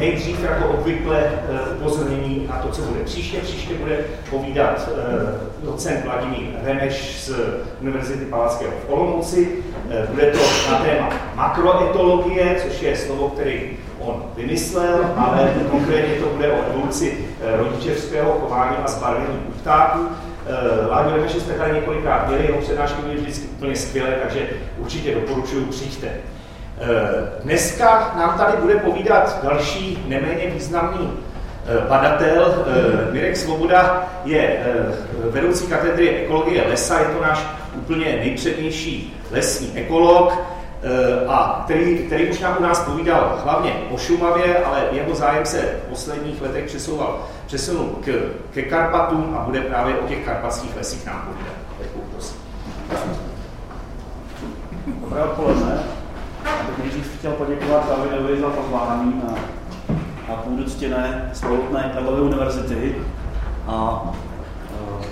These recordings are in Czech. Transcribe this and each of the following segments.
nejdřív jako obvykle eh, upozornění na to, co bude příště. Příště bude povídat eh, docent Vladimír Remeš z Univerzity Palackého v Olomouci. Bude to na téma makroetologie, což je slovo, který on vymyslel, ale konkrétně to bude o evoluci rodičevského chování a zbarvení ptáků. Láďo Remeše jsme tady několikrát měli, jeho přednášky byly vždycky úplně skvělé, takže určitě doporučuji, přijďte. Eh, dneska nám tady bude povídat další neméně významný eh, badatel. Eh, Mirek Svoboda je vedoucí katedry ekologie lesa, je to náš úplně nejpřednější lesní ekolog, a který, který už nám u nás povídal hlavně o Šumavě, ale jeho zájem se v posledních letech přesouval, přesunul k, ke Karpatům a bude právě o těch karpatských lesích nám povídat. Dobré odpoledne. Já bych nejdřív chtěl poděkovat Davidovi za pozvání na, na půdu ctěné slovutné Karlovy univerzity. A uh,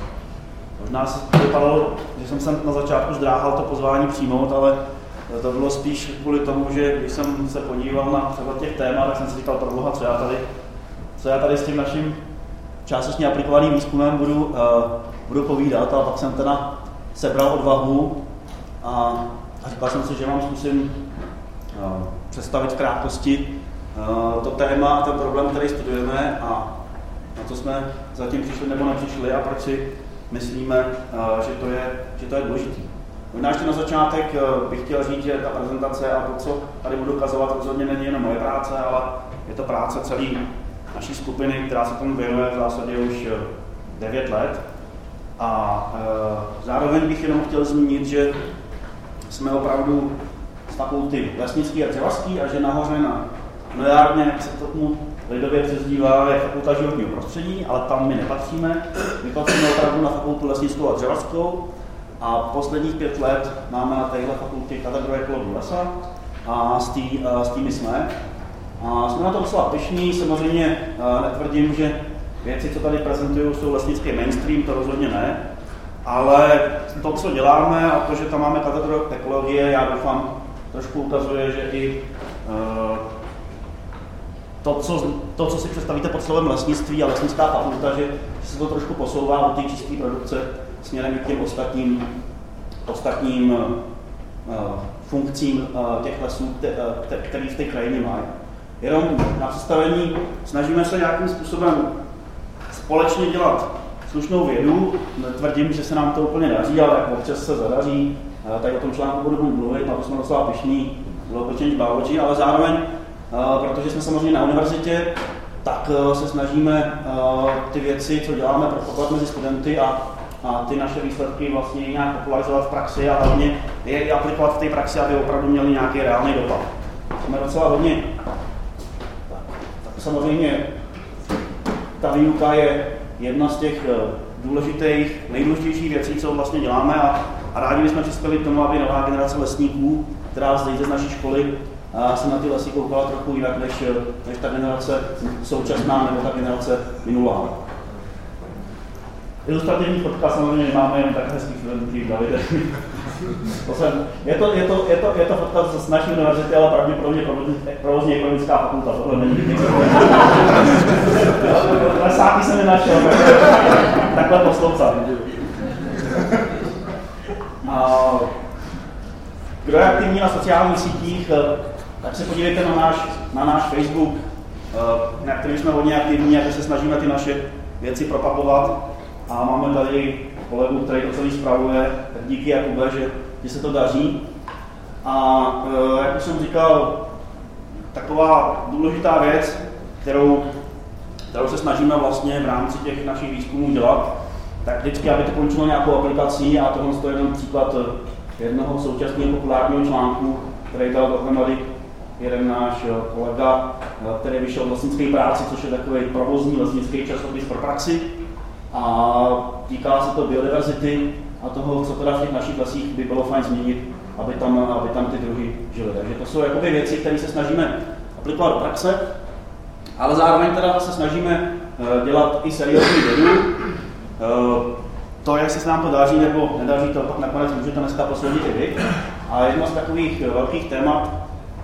možná se vypadalo, že jsem se na začátku zdráhal to pozvání přijmout, ale to bylo spíš kvůli tomu, že když jsem se podíval na třeba těch témat, tak jsem si říkal, proboha, co já tady, co já tady s tím naším částečně aplikovaným výzkumem budu, uh, budu povídat. A pak jsem teda sebral odvahu a, a říkal jsem si, že vám zkusím představit v krátkosti uh, to téma ten problém, který studujeme a na co jsme zatím přišli nebo nepřišli a proč si myslíme, uh, že to je, že to je důležité. Možná ještě na začátek bych chtěl říct, že ta prezentace a to, co tady budu ukazovat, rozhodně není jenom moje práce, ale je to práce celé naší skupiny, která se tomu věnuje v zásadě už 9 let. A zároveň bych jenom chtěl zmínit, že jsme opravdu fakulty lesnický a dřevařský a že nahoře na nojárně, jak se tomu lidově přezdívá, je fakulta životního prostředí, ale tam my nepatříme. My patříme opravdu na fakultu lesnickou a dřevařskou a posledních pět let máme na téhle fakultě katedru ekologii lesa a s, tý, s tými jsme. A jsme na to docela pišní, samozřejmě netvrdím, že věci, co tady prezentuju, jsou lesnický mainstream, to rozhodně ne, ale to, co děláme a to, že tam máme katedru ekologie, já doufám, trošku ukazuje, že i uh, to co, to, co si představíte pod slovem lesnictví a lesnická fakulta, že, se to trošku posouvá od té čisté produkce směrem k těm ostatním, ostatním uh, funkcím uh, těch lesů, které v té krajině mají. Jenom na představení snažíme se nějakým způsobem společně dělat slušnou vědu. Netvrdím, že se nám to úplně daří, ale občas se zadaří. Tady o tom článku budu mluvit, na to jsme docela pišní, bylo change biology, ale zároveň, protože jsme samozřejmě na univerzitě, tak se snažíme ty věci, co děláme, propagovat mezi studenty a, a ty naše výsledky vlastně nějak popularizovat v praxi a hlavně je aplikovat v té praxi, aby opravdu měli nějaký reálný dopad. Jsme docela hodně. Tak, tak samozřejmě ta výuka je jedna z těch eh, důležitých, nejdůležitějších věcí, co vlastně děláme a, a rádi bychom přispěli k tomu, aby nová generace lesníků, která zde z naší školy, a se na ty lesy koukala trochu jinak než, než ta generace současná nebo ta generace minulá. Ilustrativní fotka samozřejmě nemáme jen tak hezký studentů Davide. To jsem, je, to, je, to, je, to, je to fotka z naší univerzity, ale pravděpodobně provozní ekonomická fakulta, tohle není. Lesáky jsem nenašel, takhle poslouchat. Kdo je aktivní na sociálních sítích, tak se podívejte na náš, na náš Facebook, na kterém jsme hodně aktivní a se snažíme ty naše věci propagovat. A máme tady kolegu, který to celý zpravuje, tak díky Jakube, že, že se to daří. A e, jak už jsem říkal, taková důležitá věc, kterou, kterou se snažíme vlastně v rámci těch našich výzkumů dělat, tak vždycky, aby to končilo nějakou aplikací, a tohle je jenom příklad jednoho současného populárního článku, který dal dohromady jeden náš kolega, který vyšel v lesnické práci, což je takový provozní lesnický časopis pro praxi a týká se to biodiverzity a toho, co teda v těch našich lesích by bylo fajn změnit, aby tam, aby tam ty druhy žily. Takže to jsou jakoby věci, které se snažíme aplikovat do praxe, ale zároveň teda se snažíme eh, dělat i seriózní vědu. Eh, to, jestli se nám to daří nebo nedaří, to pak nakonec můžete dneska posoudit i vy. A jedno z takových velkých témat,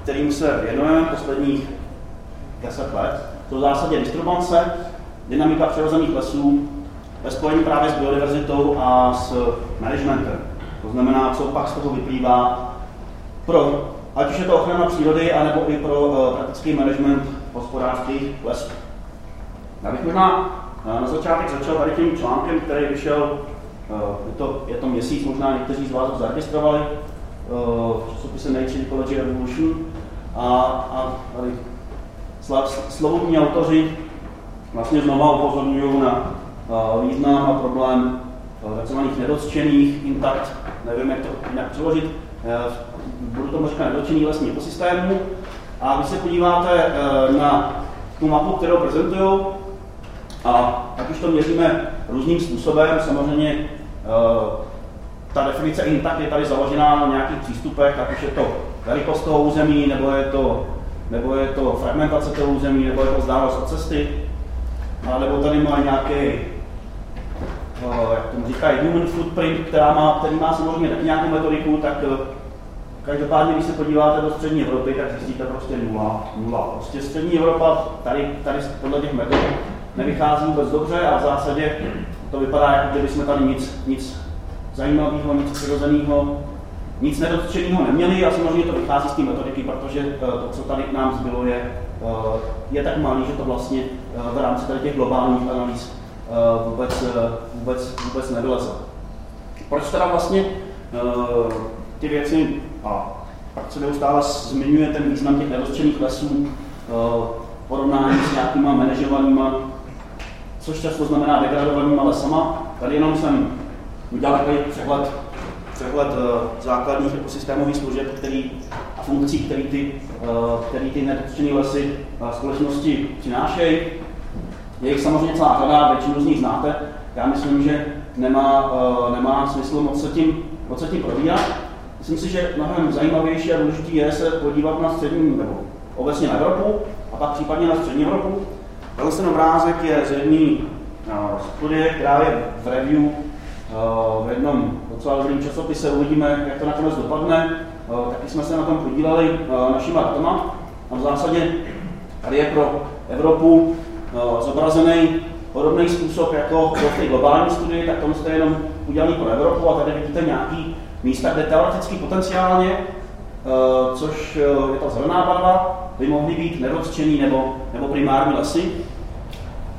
kterým se věnujeme posledních 10 let. To v zásadě distribuce, dynamika přirozených lesů ve spojení právě s biodiverzitou a s managementem. To znamená, co pak z toho vyplývá pro, ať už je to ochrana přírody, anebo i pro uh, praktický management hospodářských lesů. Já bych možná na začátek začal tady tím článkem, který vyšel, uh, je, to, je to měsíc, možná někteří z vás ho zaregistrovali, v časopise Nature Ecology Revolution. A, a tady slovutní autoři vlastně znova upozorňují na význam a problém tzv. nedotčených intakt, nevím, jak to jinak přeložit, budu to říkat nedotčený lesní ekosystému. A když se podíváte na tu mapu, kterou prezentují, a ať už to měříme různým způsobem, samozřejmě e, ta definice intakt je tady založená na nějakých přístupech, ať už je to velikost toho území, nebo je to, nebo je to fragmentace toho území, nebo je to vzdálenost od cesty, a nebo tady má nějaký, jak tomu říkají, human footprint, která má, který má samozřejmě taky nějakou metodiku, tak e, každopádně, když se podíváte do střední Evropy, tak zjistíte prostě nula. nula. Prostě střední Evropa tady, tady podle těch metod nevychází vůbec dobře a v zásadě to vypadá, jako kdyby jsme tady nic, nic zajímavého, nic přirozeného, nic nedotčeného neměli a samozřejmě to vychází z té metodiky, protože eh, to, co tady k nám zbylo, je, eh, je tak malý, že to vlastně eh, v rámci tady těch globálních analýz vůbec, vůbec, vůbec nevyleze. Proč teda vlastně ty věci, a pak se neustále zmiňuje ten význam těch nedotčených lesů, porovnání s nějakýma manažovanýma, což často znamená degradovanýma lesama. Tady jenom jsem udělal takový přehled, přehled uh, základních ekosystémových služeb který, a funkcí, které ty, který ty nedotčené lesy uh, společnosti přinášejí. Je jich samozřejmě celá řada, většinu z nich znáte. Já myslím, že nemá, nemá smysl moc se tím, moc se tím probíhat. Myslím si, že mnohem zajímavější a důležitý je se podívat na střední, nebo obecně na Evropu, a pak případně na střední Evropu. Tenhle ten obrázek je z jedné studie, která je v review v jednom docela dobrým časopise, uvidíme, jak to nakonec dopadne. Taky jsme se na tom podíleli našima datama a v zásadě tady je pro Evropu zobrazený podobný způsob jako pro té globální studii, tak to je jenom udělaný pro Evropu. A tady vidíte nějaký místa, kde teoreticky potenciálně, což je ta zelená barva, by mohly být nedotčený nebo, nebo primární lesy,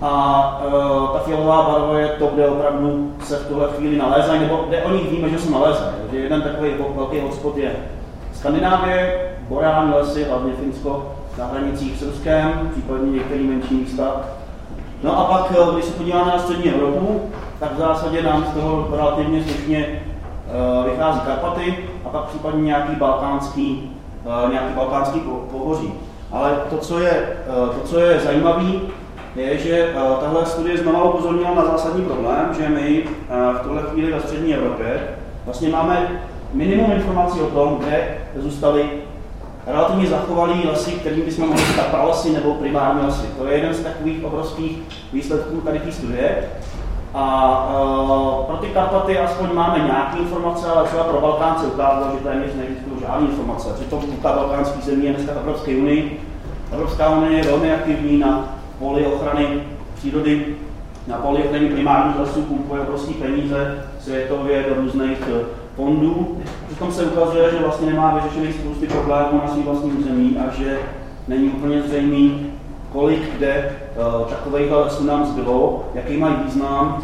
a uh, ta fialová barva je to, kde opravdu se v tuhle chvíli nalézají, nebo kde o nich víme, že se nalézají. Takže jeden takový velký hotspot je Skandinávie, boreální lesy, hlavně Finsko, na hranicích s Ruskem, případně některé menší místa. No a pak, eh, když se podíváme na střední Evropu, tak v zásadě nám z toho relativně slušně uh, vychází Karpaty a pak případně nějaký balkánský, nějaký balkánský pohoří. Ale to, co je, to, co je zajímavé, je, že eh, tahle studie znovu upozornila na zásadní problém, že my eh, v tuhle chvíli ve střední Evropě vlastně máme minimum informací o tom, kde zůstaly relativně zachovalý lesy, kterým bychom mohli říkat pralesy nebo primární lesy. To je jeden z takových obrovských výsledků tady té studie. A uh, pro ty Karpaty aspoň máme nějaké informace, ale třeba pro Balkánce ukázalo, že téměř neexistují žádné informace. Přitom ta balkánský zemí je dneska v Evropské unii. Evropská unie je velmi aktivní na poli ochrany přírody, na poli ochrany primárních lesů pumpuje obrovské peníze světově do různých eh, fondů. Přitom se ukazuje, že vlastně nemá vyřešený spousty problémů na svým vlastním území a že není úplně zřejmý, kolik kde uh, takových lesů nám zbylo, jaký mají význam,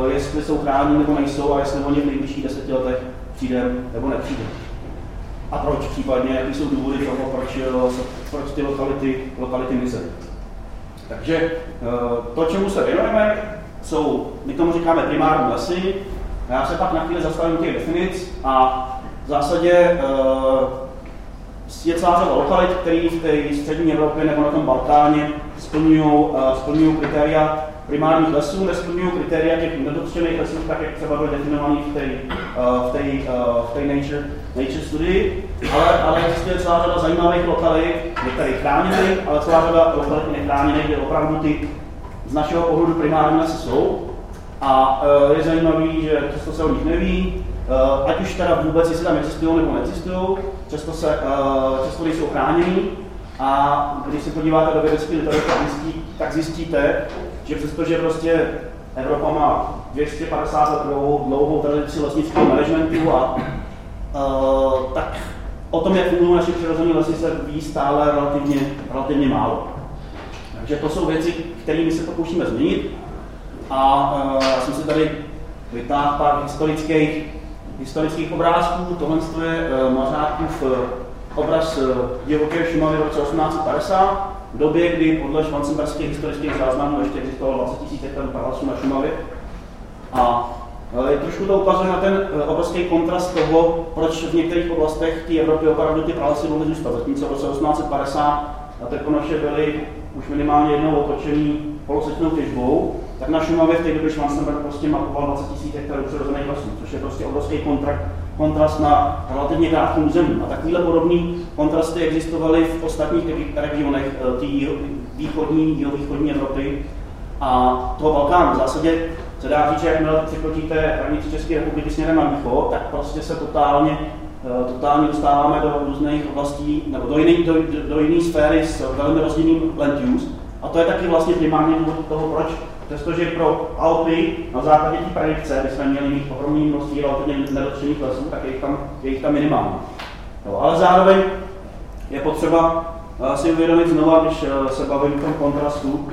uh, jestli jsou chráněni nebo nejsou a jestli o ně v nejbližších deseti letech přijde nebo nepřijde. A proč případně, jaký jsou důvody toho, proč, proč ty lokality, lokality mizely. Takže eh, to, čemu se věnujeme, jsou, my tomu říkáme primární lesy. Já se pak na chvíli zastavím těch definic a v zásadě eh, je celá řada lokalit, které v té střední Evropě nebo na tom Balkáně splňují uh, kritéria primárních lesů, nesplňují kritéria těch nedotčených lesů, tak jak třeba byly definovaný v té, v té, v té nature, nature studii, ale, ale existuje celá řada zajímavých lokalit, některých chráněných, ale celá řada lokalit nechráněných, kde opravdu ty z našeho pohledu primární lesy jsou. A uh, je zajímavý, že často se o nich neví, uh, ať už teda vůbec, jestli tam existují nebo neexistují, často, se, uh, často nejsou chráněný, A když se podíváte do vědecké literatury, tak zjistíte, že přestože prostě Evropa má 250 let dlouhou, dlouhou tradici lesnického managementu a uh, tak o tom, jak fungují naše přirozené lesy, se ví stále relativně, relativně málo. Takže to jsou věci, kterými se pokoušíme změnit. A uh, já jsem si tady vytáhl pár historických, historických obrázků. Tohle je uh, Mařákův uh, obraz uh, divoké Šumavy v roce 1850, v době, kdy podle švancenberských historických záznamů ještě existovalo 20 000 hektarů na Šumavě. A Eh, trošku to ukazuje na ten eh, obrovský kontrast toho, proč v některých oblastech té Evropy opravdu ty pralesy mohly zůstat. Zatímco v roce 1850 na Trkonoše byly už minimálně jednou otočený polosečnou těžbou, tak na Šumavě v té době Schwarzenberg prostě mapoval 20 000 hektarů přirozených lesů, což je prostě obrovský kontrakt, kontrast na relativně krátkém území. A takovýhle podobný kontrasty existovaly v ostatních regionech eh, té východní, jihovýchodní Evropy a toho Balkánu. V zásadě se dá říct, že jakmile překročíte hranici České republiky směrem na východ, tak prostě se totálně, eh, totálně dostáváme do různých oblastí, nebo do jiné, do, do sféry s velmi rozdílným land use. A to je taky vlastně primárně důvod toho, proč Přestože pro Alpy na základě té predikce bychom měli mít ohromné množství relativně nedotčených lesů, tak je jich tam, je jich tam minimálně. No, ale zároveň je potřeba eh, si uvědomit znovu, když eh, se bavím o tom kontrastu,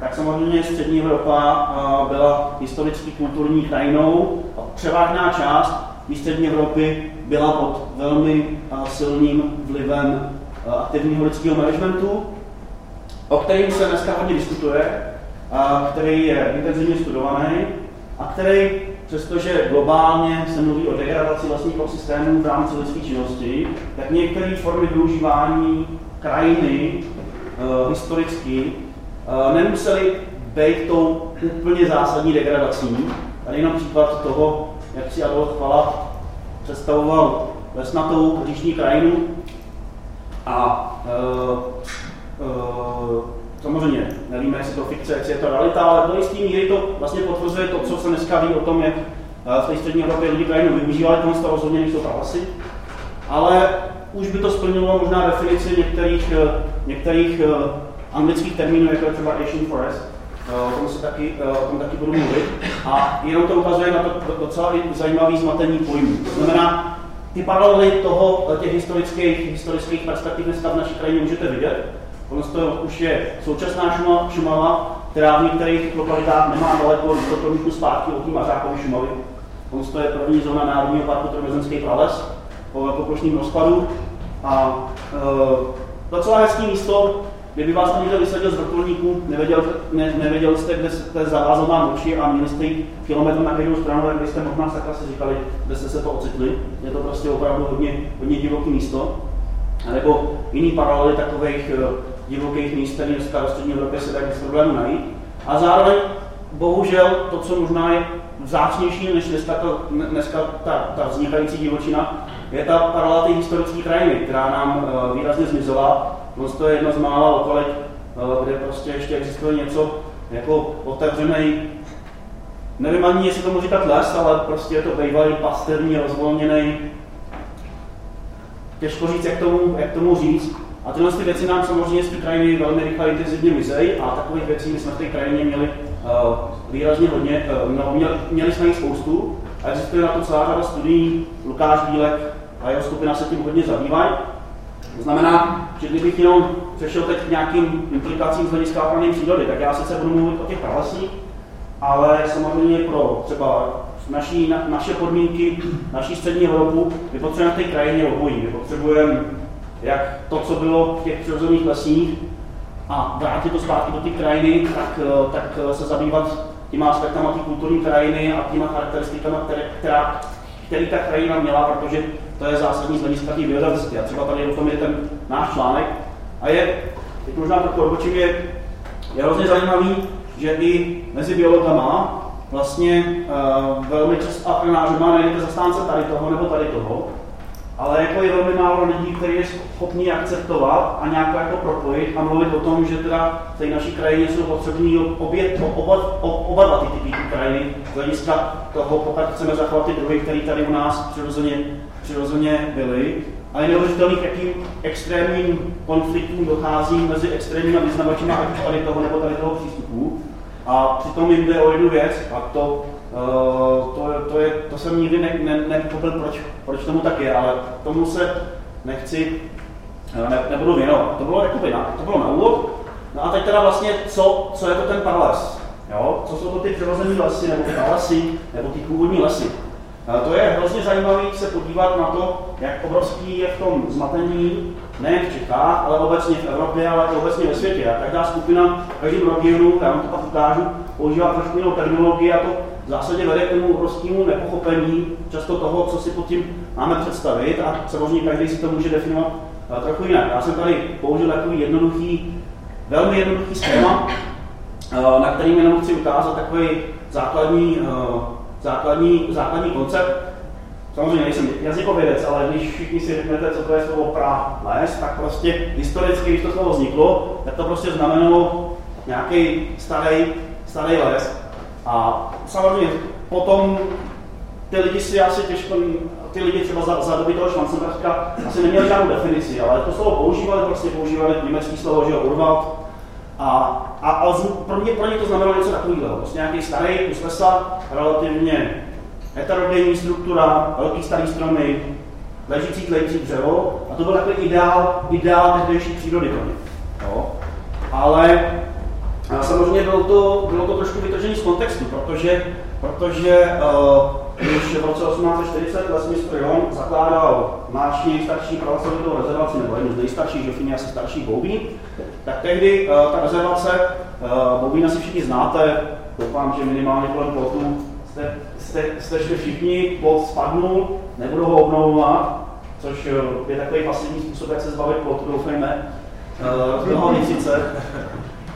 tak samozřejmě střední Evropa byla historicky kulturní krajinou a převážná část střední Evropy byla pod velmi silným vlivem aktivního lidského managementu, o kterým se dneska hodně diskutuje, a který je intenzivně studovaný a který, přestože globálně se mluví o degradaci vlastních ekosystémů v rámci lidské činnosti, tak některé formy využívání krajiny uh, historicky nemuseli být tou úplně zásadní degradací. Tady jenom příklad toho, jak si Adolf Chvala představoval lesnatou říční krajinu a uh, uh, samozřejmě nevíme, jestli to fikce, jestli je to realita, ale do jistý míry to vlastně potvrzuje to, co se dneska ví o tom, jak v té střední Evropě lidi krajinu využívali, tohle to rozhodně nejsou pralesy, ale už by to splnilo možná definici některých, některých anglických termínů, jako je třeba Asian Forest, eh, o tom, se taky, eh, o tom taky budu mluvit. A jenom to ukazuje na to docela zajímavý zmatení pojmů. To znamená, ty paralely toho, eh, těch historických, historických perspektiv dneska v naší krajině můžete vidět. Ono to už je současná Šumava, která v některých lokalitách nemá daleko do kilometrů zpátky od Mařákovy Šumavy. Ono to je první zóna Národního parku Tromezenský prales po velkoplošném rozpadu. A e, docela hezký místo, Kdyby vás tam někdo vysadil z vrtulníku, nevěděl, ne, nevěděl jste, kde jste zavázaná oči a měli jste jít kilometr na každou stranu, tak byste možná sakra si říkali, kde jste se to ocitli. Je to prostě opravdu hodně, hodně divoký místo. A nebo jiný paralely takových uh, divokých míst, které dneska v střední Evropě se dají bez problému najít. A zároveň, bohužel, to, co možná je vzácnější než dneska, to, dneska ta, ta vznikající divočina, je ta paralela té historické krajiny, která nám uh, výrazně zmizela. No to je jedna z mála lokalit, eh, kde prostě ještě existuje něco jako otevřený, nevím ani, jestli tomu říkat les, ale prostě je to bývalý pasterní, rozvolněný, těžko říct, jak tomu, jak tomu říct. A tyhle ty věci nám samozřejmě z té krajiny velmi rychle intenzivně mizejí a takových věcí my jsme v té krajině měli uh, výrazně hodně, uh, no, měli, měli jsme jich spoustu. A existuje na to celá řada studií, Lukáš Bílek a jeho skupina se tím hodně zabývají. To znamená, že kdybych jenom přešel teď k nějakým implikacím z hlediska ochrany přírody, tak já sice budu mluvit o těch pralesích, ale samozřejmě pro třeba naší, na, naše podmínky, naší střední Evropu, my potřebujeme v té krajině obojí. My potřebujeme jak to, co bylo v těch přirozených lesích, a vrátit to zpátky do té krajiny, tak, eh, tak eh, se zabývat těma aspektama té kulturní krajiny a těma charakteristikami, které, která, který ta krajina měla, protože to je zásadní z hlediska té biodiverzity. A třeba tady o tom je ten náš článek. A je, teď možná trochu odbočím, je, je hrozně zajímavý, že i mezi biologama vlastně uh, velmi často a má najdete zastánce tady toho nebo tady toho, ale jako je velmi málo lidí, kteří je schopni akceptovat a nějak jako propojit a mluvit o tom, že teda v té naší krajině jsou potřební obě, oba, oba dva ty typy krajiny z hlediska toho, pokud chceme zachovat ty druhy, které tady u nás přirozeně, přirozeně byly. a je neuvěřitelný, k jakým extrémním konfliktům dochází mezi extrémními vyznavači, ať už tady toho nebo tady toho přístupu. A přitom jim jde o jednu věc, a to, uh, to, to, je, to jsem nikdy ne, ne, nepochopil, proč, proč tomu tak je, ale tomu se nechci, uh, ne, nebudu věnovat. To bylo, jakoby na, to bylo na úvod. No a teď teda vlastně, co, co je to ten parales? Jo? Co jsou to ty přirozené lesy, nebo lesy, nebo ty původní lesy? To je hrozně zajímavé se podívat na to, jak obrovský je v tom zmatení, ne v Čechách, ale obecně v Evropě, ale i obecně ve světě. A každá skupina v každém regionu, já vám to pak ukážu, používá trošku jinou terminologii a to v zásadě vede k tomu obrovskému nepochopení často toho, co si pod tím máme představit a samozřejmě každý si to může definovat eh, trochu jinak. Já jsem tady použil takový jednoduchý, velmi jednoduchý schéma, eh, na kterým jenom chci ukázat takový základní eh, základní, základní koncept. Samozřejmě nejsem jazykovědec, ale když všichni si řeknete, co to je slovo pra les, tak prostě historicky, když to slovo vzniklo, tak to prostě znamenalo nějaký starý, starý les. A samozřejmě potom ty lidi si asi těžko, ty lidi třeba za, za doby toho Schwarzenberga asi neměli žádnou definici, ale to slovo používali, prostě používali německý slovo, že jo, Urwald, a, a, a pro, mě, pro ně to znamenalo něco takového. Prostě nějaký starý kus lesa, relativně heterogenní struktura, velký starý stromy, ležící tlející dřevo. A to byl takový ideál, ideál tehdejší přírody pro ně. Jo? Ale samozřejmě bylo to, bylo to trošku vytržené z kontextu, protože, protože uh, už v roce 1840 lesmistr Jon zakládal náš nejstarší pravoslavitou rezervaci, nebo jednu z nejstarších, Žofíny asi starší Boubín, tak tehdy uh, ta rezervace, uh, Boubín asi všichni znáte, doufám, že minimálně kolem plotu jste, jste, jste všichni, plot spadnul, nebudou ho obnovovat, což je takový pasivní způsob, jak se zbavit plotu, doufejme, uh, toho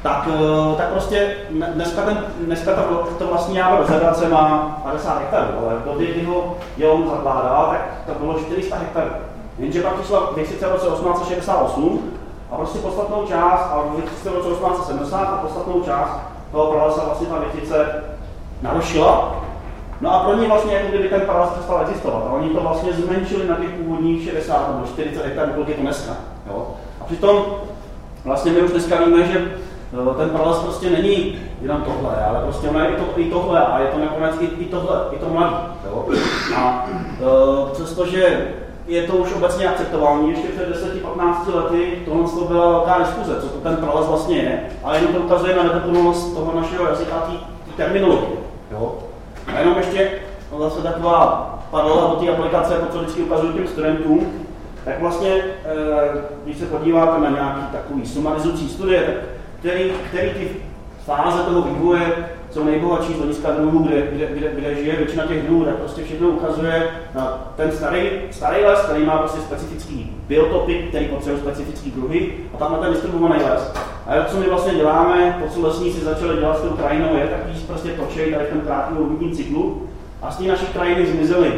tak, eh, tak prostě dneska, ten, dneska to, to vlastní jádro rezervace má 50 hektarů, ale v době, kdy ho on zakládal, tak to bylo 400 hektarů. Jenže pak přišla v roce 1868 a prostě podstatnou část, a v roce 1870 a podstatnou část toho pralesa vlastně ta věcice narušila. No a pro ně vlastně jako kdyby ten prales přestal existovat. A oni to vlastně zmenšili na těch původních 60 nebo 40 hektarů, kolik je to dneska. Jo? A přitom vlastně my už dneska víme, že ten prales prostě není jenom tohle, ale prostě ono je i, to, i tohle a je to nakonec i, i tohle, i to mladý. Jo? A uh, přestože je to už obecně akceptovální, ještě před 10-15 lety tohle to byla velká diskuze, co to ten prales vlastně je, ale jenom to ukazuje na nedokonalost toho našeho jazyka a té terminologie. Jo? A jenom ještě zase taková paralela do té aplikace, to, co vždycky ukazuju těm studentům, tak vlastně, eh, když se podíváte na nějaký takový sumarizující studie, tak který, který ty fáze toho vývoje jsou nejbohatší z hlediska druhů, kde, kde, kde, kde, žije většina těch druhů, tak prostě všechno ukazuje na ten starý, starý les, který má prostě specifický biotopy, který potřebuje specifický druhy, a tam na ten distribuovaný les. A to, co my vlastně děláme, to, co lesníci začali dělat s tou krajinou, je takový prostě točej tady v tom krátkém cyklu, a z té naší krajiny zmizely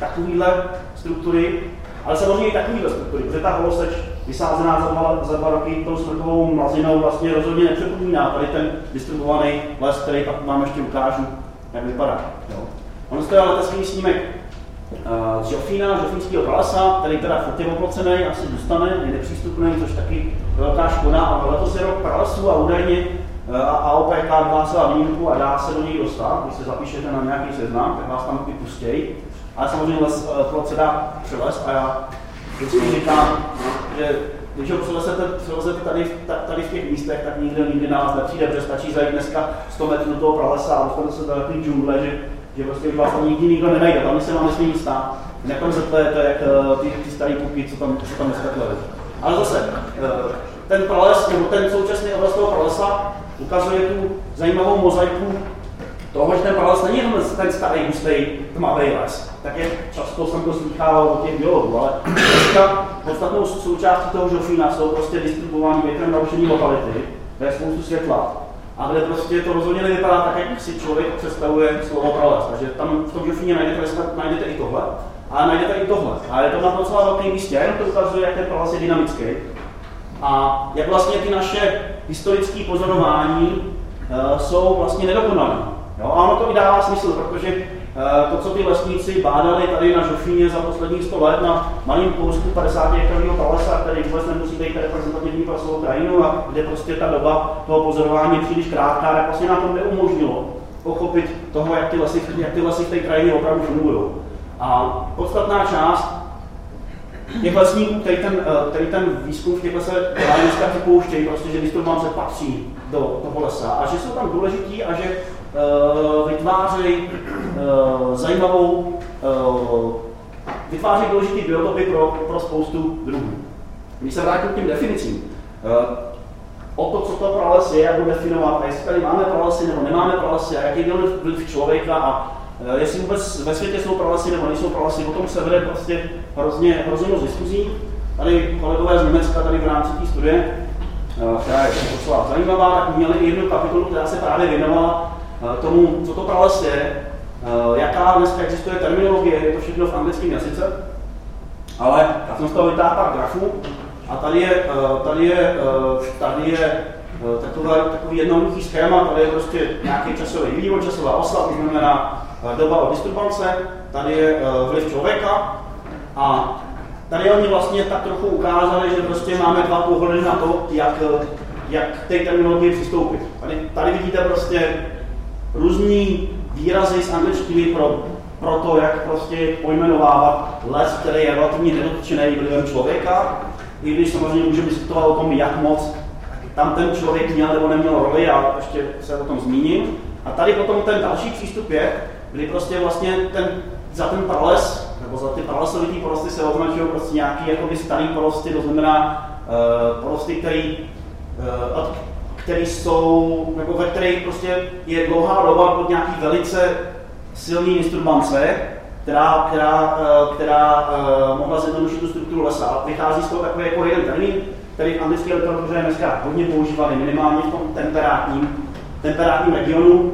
takovéhle struktury, ale samozřejmě i takovýhle struktury, protože ta holoseč vysázená za dva, za dva roky tou smrkovou mlazinou vlastně rozhodně nepřipomíná tady ten distribuovaný les, který pak vám ještě ukážu, jak vypadá. Jo. On je ale snímek uh, z Žofína, Žofínského pralesa, který teda furt je oplocený, asi dostane, je nepřístupný, což taky velká škoda. A letos je rok pralesu a údajně uh, AOPK vyhlásila výjimku a dá se do něj dostat. Když se zapíšete na nějaký seznam, tak vás tam i. Ale samozřejmě les, plot se dá převést a já vždycky říkám, že když ho přelezete, přelezete tady, tady v těch místech, tak nikdo nikdy na vás nepřijde, protože stačí zajít dneska 100 metrů do toho pralesa a dostanete se do takový džungle, že, že prostě vás tam nikdy nikdo nenajde, tam se vám nesmí nic stát. Nekoncertujete jak eh, ty, ty staré puky, co tam, co tam dneska Ale zase, eh, ten prales, nebo ten současný obraz toho pralesa ukazuje tu zajímavou mozaiku toho, že ten prales není jenom ten starý, hustý, tmavý les, tak je často jsem to slychával od těch biologů, ale dneska podstatnou součástí toho žofína jsou prostě distribuované větrem narušené lokality, je spoustu světla, a kde prostě to rozhodně nevypadá tak, jak si člověk představuje slovo prales. Takže tam v tom žofíně najdete, najdete i tohle, ale najdete i tohle. A je to na docela velký místě, a jenom to ukazuje, jak ten prales je dynamický. A jak vlastně ty naše historické pozorování uh, jsou vlastně nedokonalé. Jo? A ono to i dává smysl, protože Eh, to, co ty lesníci bádali tady na Žofíně za posledních 100 let na malém kousku 50 hektarového pralesa, který vůbec nemusí být reprezentativní pro svou krajinu a kde prostě ta doba toho pozorování je příliš krátká, tak vlastně nám to neumožnilo pochopit toho, jak ty lesy, jak ty lesy v té krajině opravdu fungují. A podstatná část těch lesníků, který ten, eh, který ten výzkum v těch lesech dneska připouštějí, prostě, že disturbance patří do toho lesa a že jsou tam důležití a že vytvářejí uh, zajímavou, uh, vytvářejí důležitý biotopy pro, pro spoustu druhů. Když se vrátím k těm definicím, o to, co to prales je, jak ho definovat, jestli tady máme pralesy nebo nemáme pralesy, a jaký byl vliv člověka a jestli vůbec ve světě jsou pralesy nebo nejsou pralesy, o tom se vede prostě hrozně, hrozně moc diskuzí. Tady kolegové z Německa tady v rámci té studie Eh, která je docela zajímavá, tak měli i jednu kapitolu, která se právě věnovala eh, tomu, co to prales je, eh, jaká dneska existuje terminologie, je to všechno v anglickém jazyce, ale já jsem z toho vytáhl pár grafů a tady je, tady je, tady je takové, takový jednoduchý schéma, tady je prostě nějaký časový vývoj, časová osa, to znamená doba od disturbance, tady je vliv člověka a Tady oni vlastně tak trochu ukázali, že prostě máme dva pohledy na to, jak, jak té terminologii přistoupit. Tady, tady vidíte prostě různý výrazy z angličtiny pro, pro to, jak prostě pojmenovávat les, který je relativně nedotčený vlivem člověka, i když samozřejmě můžeme diskutovat o tom, jak moc tam ten člověk měl nebo neměl roli, a ještě se o tom zmíním. A tady potom ten další přístup je, kdy prostě vlastně ten, za ten prales nebo za ty pralesovitý porosty se označují prostě nějaký jakoby starý porosty, to znamená uh, porosty, který, uh, který jsou, nebo ve kterých prostě je dlouhá doba pod nějaký velice silný instrumance, která, která, uh, která uh, mohla zjednodušit tu strukturu lesa. Vychází z toho takový jako jeden termín, který v anglické literatuře je dneska hodně používaný, minimálně v tom temperátním, temperátním regionu,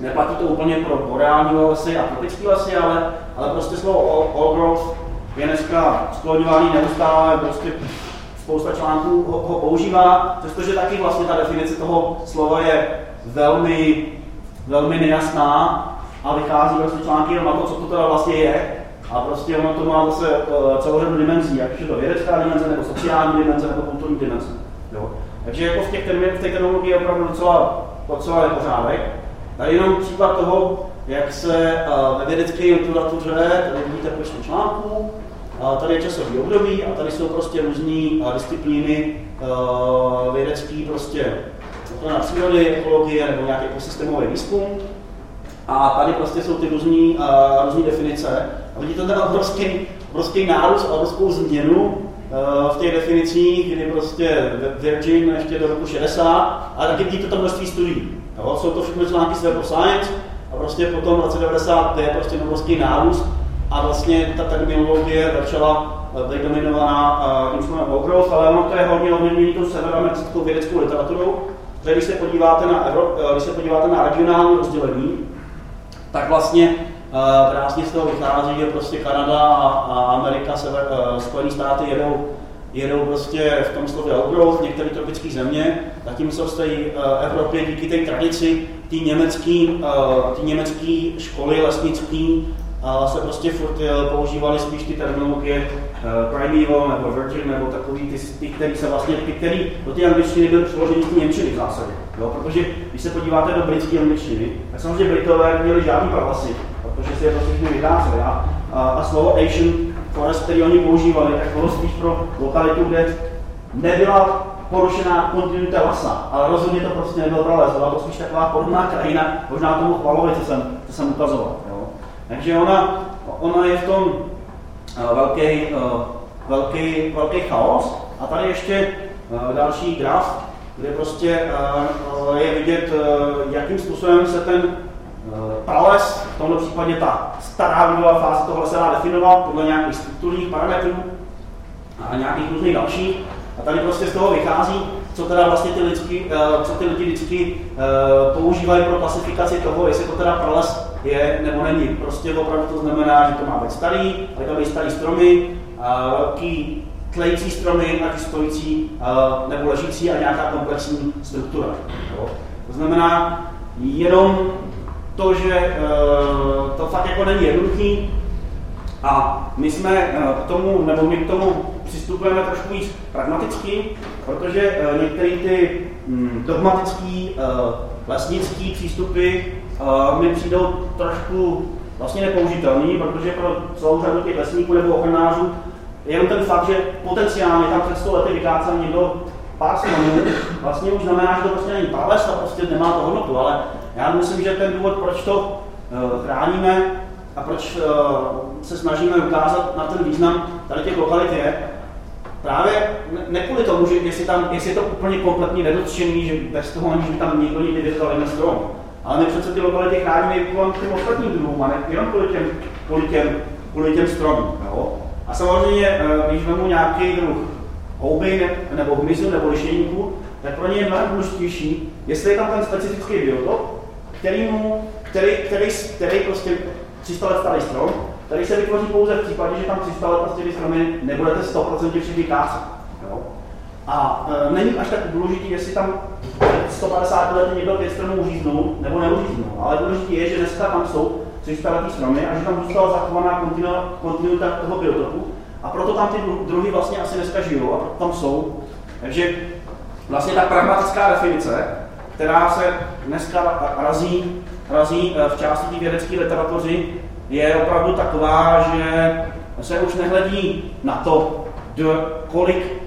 Neplatí to úplně pro boreální lesy a tropické lesy, ale, ale prostě slovo all growth je dneska skloňovaný neustále, prostě spousta článků ho, ho používá, přestože taky vlastně ta definice toho slova je velmi, velmi nejasná a vychází prostě články na to, co to teda vlastně je. A prostě ono to má zase uh, celou řadu dimenzí, jak je to vědecká dimenze, nebo sociální dimenze, nebo kulturní dimenze. Jo? Takže jako v těch termínech, v té terminologii je opravdu docela, docela nepořádek. Tady jenom příklad toho, jak se ve vědecké literatuře, tady vidíte počet článků, tady je časový období a tady jsou prostě různé disciplíny vědecké, prostě ochrana přírody, ekologie nebo nějaký ekosystémový výzkum. A tady prostě jsou ty různé definice. A vidíte ten obrovský, obrovský nárůst a obrovskou změnu v těch definicích, kdy prostě Virgin ještě do roku 60, a taky vidíte to množství studií. Jo, jsou to všechno články z Web of Science a prostě potom v roce 90 je prostě obrovský nárůst a vlastně ta terminologie začala eh, být dominovaná uh, tím slovem growth, ale ono to je hodně hodně tou severoamerickou vědeckou literaturou, protože když se podíváte na, uh, když se podíváte na regionální rozdělení, tak vlastně krásně z toho vychází, že prostě Kanada a, a Amerika, sever, Spojené státy jedou jedou prostě v tom slově outgrowth některé tropické země, zatímco v té Evropě díky té tradici ty německé školy lesnické uh, se prostě furt uh, používaly spíš ty terminologie uh, primeval nebo virgin nebo takový ty, ty který se vlastně, ty, který do té angličtiny byly přeloženy z němčiny v zásadě. Jo? Protože když se podíváte do britské angličtiny, tak samozřejmě Britové neměli žádný pravasy, protože si je to všechny vycházeli. A, a, a slovo Asian forest, který oni používali, tak bylo spíš pro lokalitu, kde nebyla porušená kontinuita lesa, ale rozhodně to prostě nebyl prales, byla to spíš taková podobná krajina, možná tomu chvalovi, co jsem, co jsem ukazoval. Takže ona, ona je v tom velký, uh, velký, velký chaos. A tady ještě uh, další graf, kde prostě je vidět, jakým způsobem se ten Eh, prales, v tomto případě ta stará vývojová fáze tohle se dá definovat podle nějakých strukturních parametrů a nějakých různých dalších. A tady prostě z toho vychází, co teda vlastně ty, lidsky, eh, co ty lidi vždycky eh, používají pro klasifikaci toho, jestli to teda prales je nebo není. Prostě opravdu to znamená, že to má být starý, ale to být starý stromy, velký tlející stromy, ať stojící nebo ležící a nějaká komplexní struktura. To znamená, jenom to, že to fakt jako není jednoduchý, a my jsme k tomu, nebo my k tomu přistupujeme trošku víc pragmaticky, protože některé ty hm, dogmatické lesnické přístupy mi přijdou trošku vlastně nepoužitelný, protože pro celou řadu těch lesníků nebo ochranářů jenom ten fakt, že potenciálně tam před 100 lety vykácel někdo pár stromů, vlastně už znamená, že to prostě není prales a prostě nemá to hodnotu, ale já myslím, že ten důvod, proč to chráníme a proč se snažíme ukázat na ten význam tady těch lokalit je, právě ne, kvůli tomu, že jestli, tam, jestli je to úplně kompletně nedotčený, že bez toho, aniž by tam někdo nikdy vyzdal jeden strom, ale my přece ty lokality chráníme i kvůli těm ostatním druhům, a ne jenom kvůli těm, kvůli těm, kvůli těm stromům. Jo? A samozřejmě, eh, když vezmu nějaký druh houby nebo hmyzu nebo lišejníku, tak pro ně je mnohem důležitější, jestli je tam ten specifický biotop, který, mu, který, který, který prostě 300 let starý strom, který se vytvoří pouze v případě, že tam 300 let prostě ty stromy nebudete 100% všichni kácet. Jo? A e, není až tak důležité, jestli tam 150 let někdo pět stromů uříznou nebo neuříznou, ale důležité je, že dneska tam jsou 300 letý stromy a že tam zůstala zachovaná kontinuita toho biotopu a proto tam ty druhy vlastně asi dneska žijou a tam jsou. Takže vlastně ta pragmatická definice, která se dneska razí, razí e, v části té vědecké literatury, je opravdu taková, že se už nehledí na to, kolik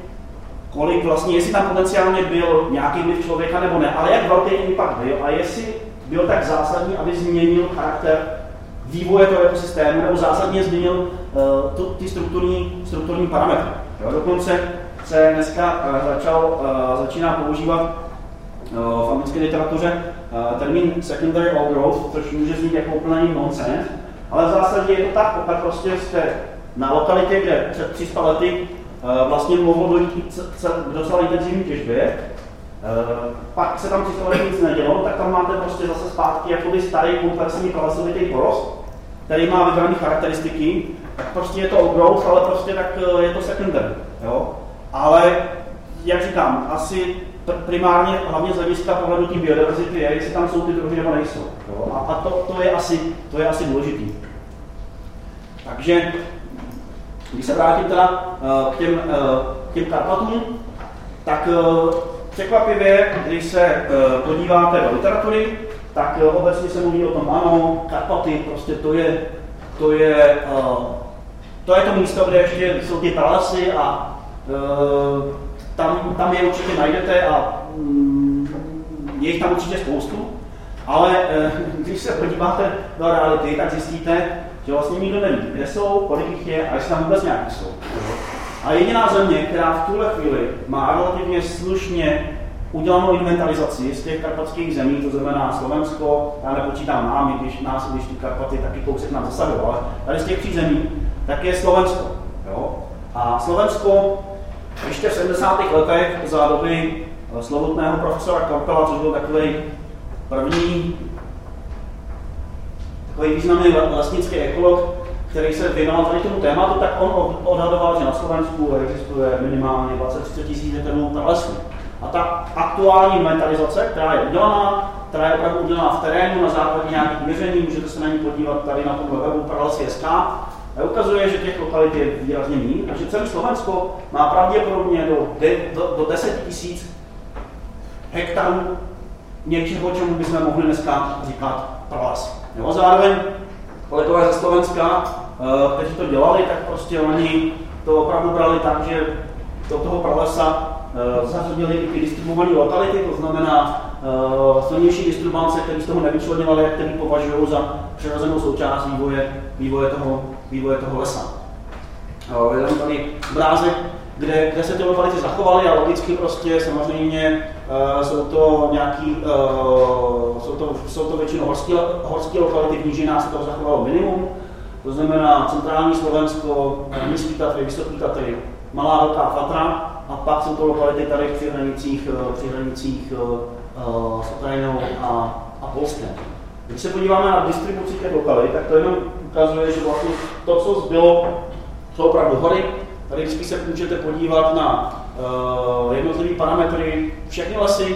kolik vlastně, jestli tam potenciálně byl nějaký vliv člověka nebo ne, ale jak velký impact byl a jestli byl tak zásadní, aby změnil charakter vývoje toho ekosystému nebo zásadně změnil uh, tu, ty strukturní, strukturní parametry. Jo, dokonce se dneska uh, začal, uh, začíná používat uh, v anglické literatuře uh, termín secondary outgrowth, což může znít jako úplný nonsense, ale v zásadě je to tak, pokud prostě jste na lokalitě, kde před 300 lety Eh, vlastně mohlo dojít k docela intenzivní těžbě. Eh, pak se tam 300 let nic nedělo, tak tam máte prostě zase zpátky jakoby starý komplexní pralesovitý porost, který má vybrané charakteristiky, tak prostě je to outgrowth, ale prostě tak eh, je to secondary. Jo? Ale jak říkám, asi primárně, hlavně z hlediska pohledu té biodiverzity je, jestli tam jsou ty druhy nebo nejsou. Jo? A, a to, to, je asi, to je asi důležitý. Takže když se vrátím teda uh, k těm, uh, těm Karpatům, tak uh, překvapivě, když se podíváte do literatury, tak obecně se mluví o tom, ano, Karpaty, prostě to je, to je, to je to místo, kde ještě jsou ty pralesy a tam, tam je určitě najdete a um, je jich tam určitě spoustu, ale když se podíváte do reality, tak zjistíte, že vlastně nikdo neví, kde jsou, kolik jich je a jestli tam vůbec nějaký jsou. A jediná země, která v tuhle chvíli má relativně slušně udělanou inventarizaci z těch karpatských zemí, to znamená Slovensko, já nepočítám nám, když nás, když ty Karpaty taky kousek nám zasadil, ale tady z těch tří zemí, tak je Slovensko. Jo? A Slovensko ještě v 70. letech za doby eh, slovutného profesora Kampela, což byl takový první takový významný vlastnický ekolog, který se věnoval tady tomu tématu, tak on odhadoval, že na Slovensku existuje minimálně 20-30 tisíc hektarů pralesů. A ta aktuální inventarizace, která je udělaná, která je opravdu udělaná v terénu na základě nějakých měření, můžete se na ní podívat tady na tom webu pralesy.sk, ukazuje, že těch lokalit je výrazně méně a že celé Slovensko má pravděpodobně do, de, do, do 10 tisíc hektarů něčeho, čemu bychom mohli dneska říkat prales. Jo, zároveň kolegové ze Slovenska, eh, kteří to dělali, tak prostě oni to opravdu brali tak, že do toho pralesa eh, zařadili i distribuované lokality, to znamená uh, silnější distribuance, které z toho nevyčlenovali, které považují za přirozenou součást vývoje, vývoje, toho, vývoje toho lesa. Je tam tady obrázek kde, kde se ty lokality zachovaly a logicky prostě samozřejmě uh, jsou to nějaký, uh, jsou, to, jsou to většinou horské, horské lokality, v nížinách se toho zachovalo minimum, to znamená centrální Slovensko, nízký Tatry, vysoký Tatry, Malá Velká Fatra a pak jsou to lokality tady při hranicích, eh, při hranicích s Ukrajinou a, a Polskem. Když se podíváme na distribuci těch lokalit, tak to jenom ukazuje, že vlastně to, co zbylo, jsou opravdu hory, Tady vždycky se můžete podívat na uh, jednotlivé parametry, všechny lesy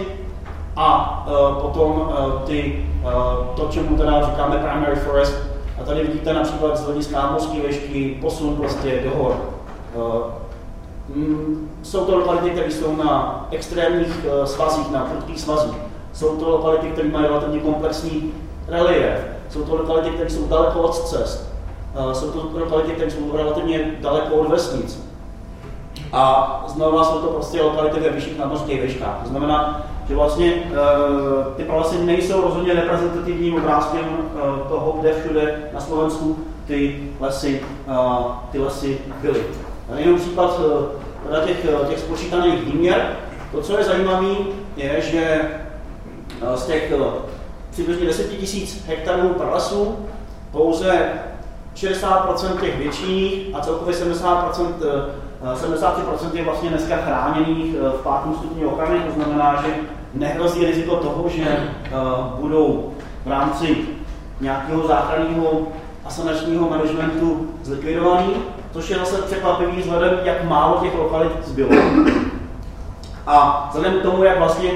a uh, potom uh, ty, uh, to, čemu teda říkáme primary forest, a tady vidíte například z hlediska mořské vešky posun prostě do hor. Mm, jsou to lokality, které jsou na extrémních svazích, na prudkých svazích. Jsou to lokality, které mají relativně komplexní relief. Jsou to lokality, které jsou daleko od cest. Jsou to lokality, které jsou relativně daleko od vesnic. A znovu jsou to prostě lokality ve vyšších nadmořských výškách. To znamená, že vlastně uh, ty pralesy nejsou rozhodně reprezentativním obrázkem uh, toho, kde všude na Slovensku ty lesy, uh, ty lesy byly. Jenom příklad uh, těch, těch spočítaných výměr. To, co je zajímavé, je, že z těch přibližně 10 000 hektarů pralesů pouze 60% těch větších a celkově 70% 73% je vlastně dneska chráněných v pátém stupni ochrany, to znamená, že nehrozí riziko toho, že uh, budou v rámci nějakého záchranného a sanačního managementu zlikvidovaný, což je zase překvapivý vzhledem, jak málo těch lokalit zbylo. A vzhledem k tomu, jak vlastně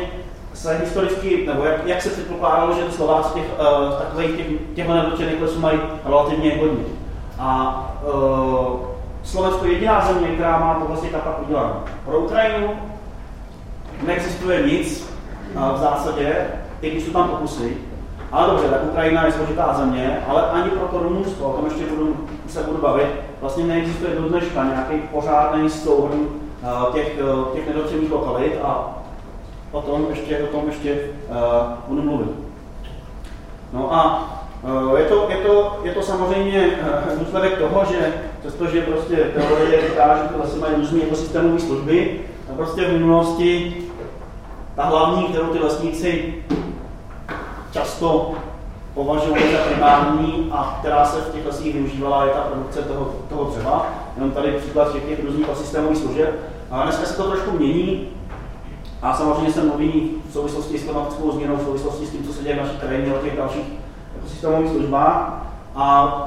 se historicky, nebo jak, jak se předpokládalo, že Slováci těch, uh, takových těch, těchto nedotčených lesů mají relativně hodně. A uh, Slovensko je jediná země, která má to vlastně tak udělané. Pro Ukrajinu neexistuje nic, v zásadě, i když jsou tam pokusy. Ale dobře, tak Ukrajina je složitá země, ale ani pro to Rumunsko, o tom ještě budu, se budu bavit, vlastně neexistuje do dneška nějaký pořádný souhrn těch, těch nedotčených lokalit a o tom ještě, o tom ještě uh, budu mluvit. No a uh, je, to, je, to, je to samozřejmě uh, důsledek toho, že přestože prostě teorie říká, že to zase mají různé ekosystémové služby, a prostě v minulosti ta hlavní, kterou ty lesníci často považovali za primární a která se v těch lesích využívala, je ta produkce toho, toho dřeva. Jenom tady příklad těch, těch různých ekosystémových služeb. A dneska se to trošku mění a samozřejmě se mluví v souvislosti s klimatickou změnou, v souvislosti s tím, co se děje v naší krajině, o těch dalších ekosystémových službách. A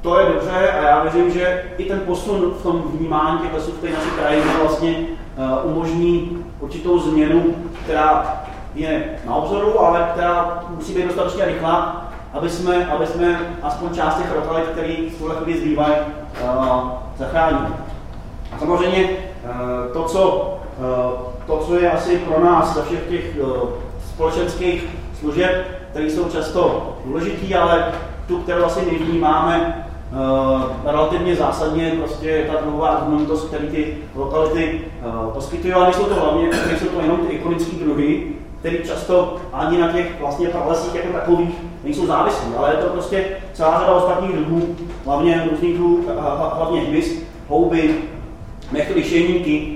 to je dobře a já věřím, že i ten posun v tom vnímání těch lesů v té naší krajině vlastně uh, umožní určitou změnu, která je na obzoru, ale která musí být dostatečně rychlá, aby jsme, aby jsme aspoň část těch lokalit, které v tuhle chvíli zbývají, uh, zachránili. A samozřejmě uh, to, co, uh, to, co je asi pro nás ze všech těch uh, společenských služeb, které jsou často důležitý, ale tu, kterou asi nevnímáme Uh, relativně zásadně prostě ta druhová argumentost, který ty lokality uh, poskytují, ale nejsou to hlavně, nejsou to jenom ty ikonické druhy, které často ani na těch vlastně pralesích jako takových nejsou závislí, ale je to prostě celá řada ostatních druhů, hlavně různých druhů, hlavně hmyz, houby, nechty šejníky,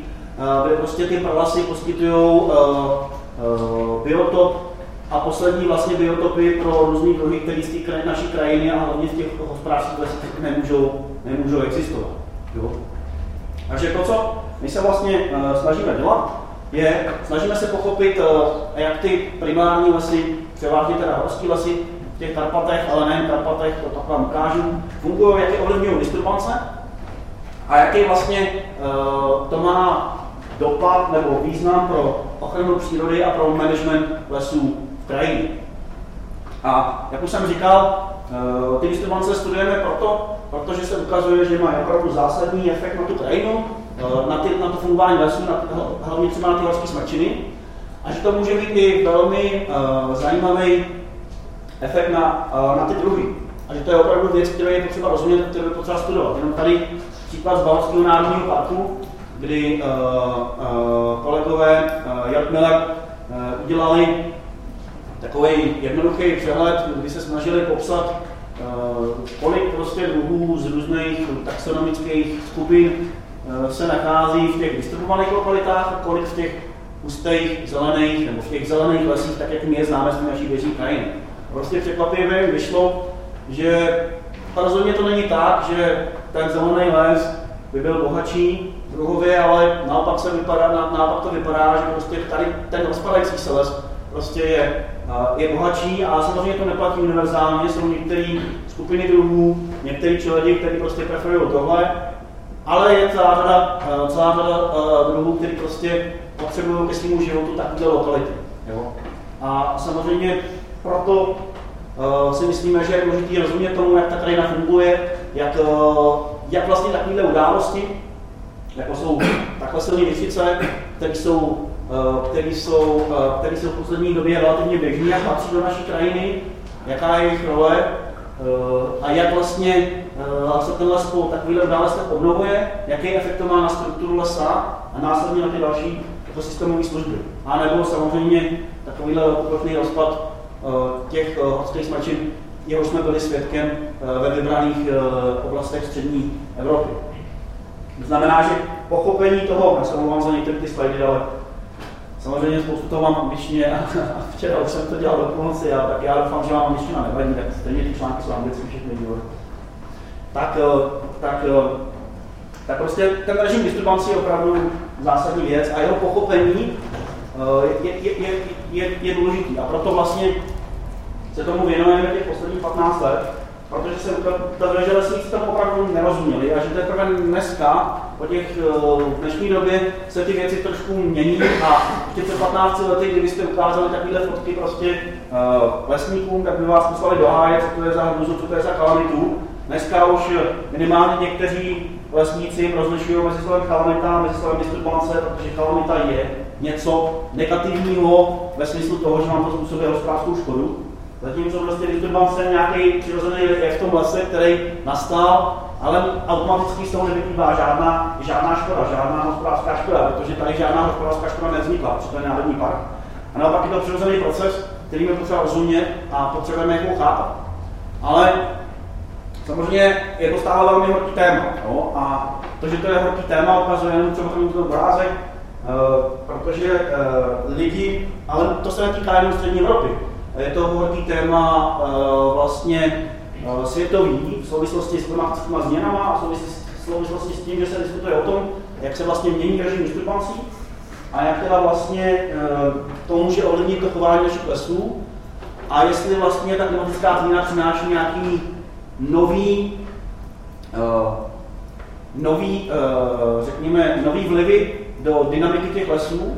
kde prostě ty pralesy poskytují uh, uh, biotop a poslední vlastně biotopy pro různé druhy, které z té naší krajiny a hlavně v těch hospodářských lesích nemůžou, nemůžou existovat. Jo? Takže to, co my se vlastně snažíme dělat, je, snažíme se pochopit, jak ty primární lesy, převážně teda horské lesy, v těch Karpatech, ale nejen Karpatech, to tak vám ukážu, fungují, jaké ovlivňují disturbance a jaký vlastně to má dopad nebo význam pro ochranu přírody a pro management lesů krajině. A jak už jsem říkal, eh, ty disturbance studujeme proto, protože se ukazuje, že mají opravdu zásadní efekt na tu krajinu, eh, na, ty, na to fungování lesů, na, hlavně třeba na ty horské smrčiny, a že to může být i velmi uh, zajímavý efekt na, uh, na ty druhy. A že to je opravdu věc, kterou je potřeba rozumět, kterou je potřeba studovat. Jenom tady příklad z Bavorského národního parku, kdy uh, uh, kolegové uh, Jörg Miller udělali takový jednoduchý přehled, kdy se snažili popsat, eh, kolik prostě druhů z různých taxonomických skupin eh, se nachází v těch distribuovaných lokalitách a kolik v těch hustých zelených nebo v těch zelených lesích, tak jak my je známe z naší běžní krajiny. Prostě překvapivě vyšlo, že rozhodně to není tak, že ten zelený les by byl bohatší druhově, ale naopak, se vypadá, naopak to vypadá, že prostě tady ten rozpadající se les prostě je je bohatší a samozřejmě to neplatí univerzálně, jsou některé skupiny druhů, některé člověky, kteří prostě preferují tohle, ale je celá řada, celá řada uh, druhů, kteří prostě potřebují ke svému životu takové lokality. Jo? A samozřejmě proto uh, si myslíme, že je důležité rozumět tomu, jak ta krajina funguje, jak, uh, jak vlastně takovéhle události, jako jsou takhle silné měsíce, které jsou, uh, které jsou, uh, které jsou v poslední době relativně běžné a patří do naší krajiny, jaká je jejich role uh, a jak vlastně se ten les po takovéhle událostech obnovuje, jaký efekt to má na strukturu lesa a následně na ty další ekosystémové služby. A nebo samozřejmě takovýhle velkoplošný rozpad těch horských smrčin, jehož jsme byli svědkem ve vybraných oblastech střední Evropy. To znamená, že pochopení toho, já se omlouvám za některé ty slajdy, ale samozřejmě spoustu toho mám angličtině a včera už jsem to dělal do půlnoci, a tak já doufám, že vám angličtina nevadí, tak stejně ty články jsou anglicky všechny díly. Tak, tak, tak prostě ten režim disturbancí je opravdu zásadní věc a jeho pochopení je, je, je, je, je důležitý. A proto vlastně se tomu věnujeme těch posledních 15 let, protože se ukazuje, že lesníci tomu opravdu nerozuměli a že teprve dneska, po těch v dnešní době, se ty věci trošku mění a ještě před 15 lety, kdybyste ukázali takovéhle fotky prostě uh, lesníkům, tak by vás poslali do háje, co to je za hruzu, co to je za kalamitu. Dneska už minimálně někteří lesníci rozlišují mezi slovem kalamita a mezi slovem disturbance, protože kalamita je něco negativního ve smyslu toho, že vám to způsobuje hospodářskou škodu. Zatímco prostě disturbance je nějaký přirozený je v tom lese, který nastal, ale automaticky z toho nevyplývá žádná, žádná škoda, žádná hospodářská škoda, protože tady žádná hospodářská škoda nevznikla, protože to je národní park. A naopak je to přirozený proces, který je potřeba rozumět a potřebujeme jako chápat. Ale samozřejmě je to stále velmi horký téma. Jo? A to, že to je horký téma, ukazuje jenom třeba ten obrázek, uh, protože uh, lidi, ale to se netýká jenom střední Evropy, je to horký téma uh, vlastně uh, světový v souvislosti s klimatickými změnami a v souvislosti s tím, že se diskutuje o tom, jak se vlastně mění režim disturbancí a jak teda vlastně to může ovlivnit to chování našich lesů a jestli vlastně ta klimatická změna přináší nějaký nový, uh, nový uh, řekněme, nový vlivy do dynamiky těch lesů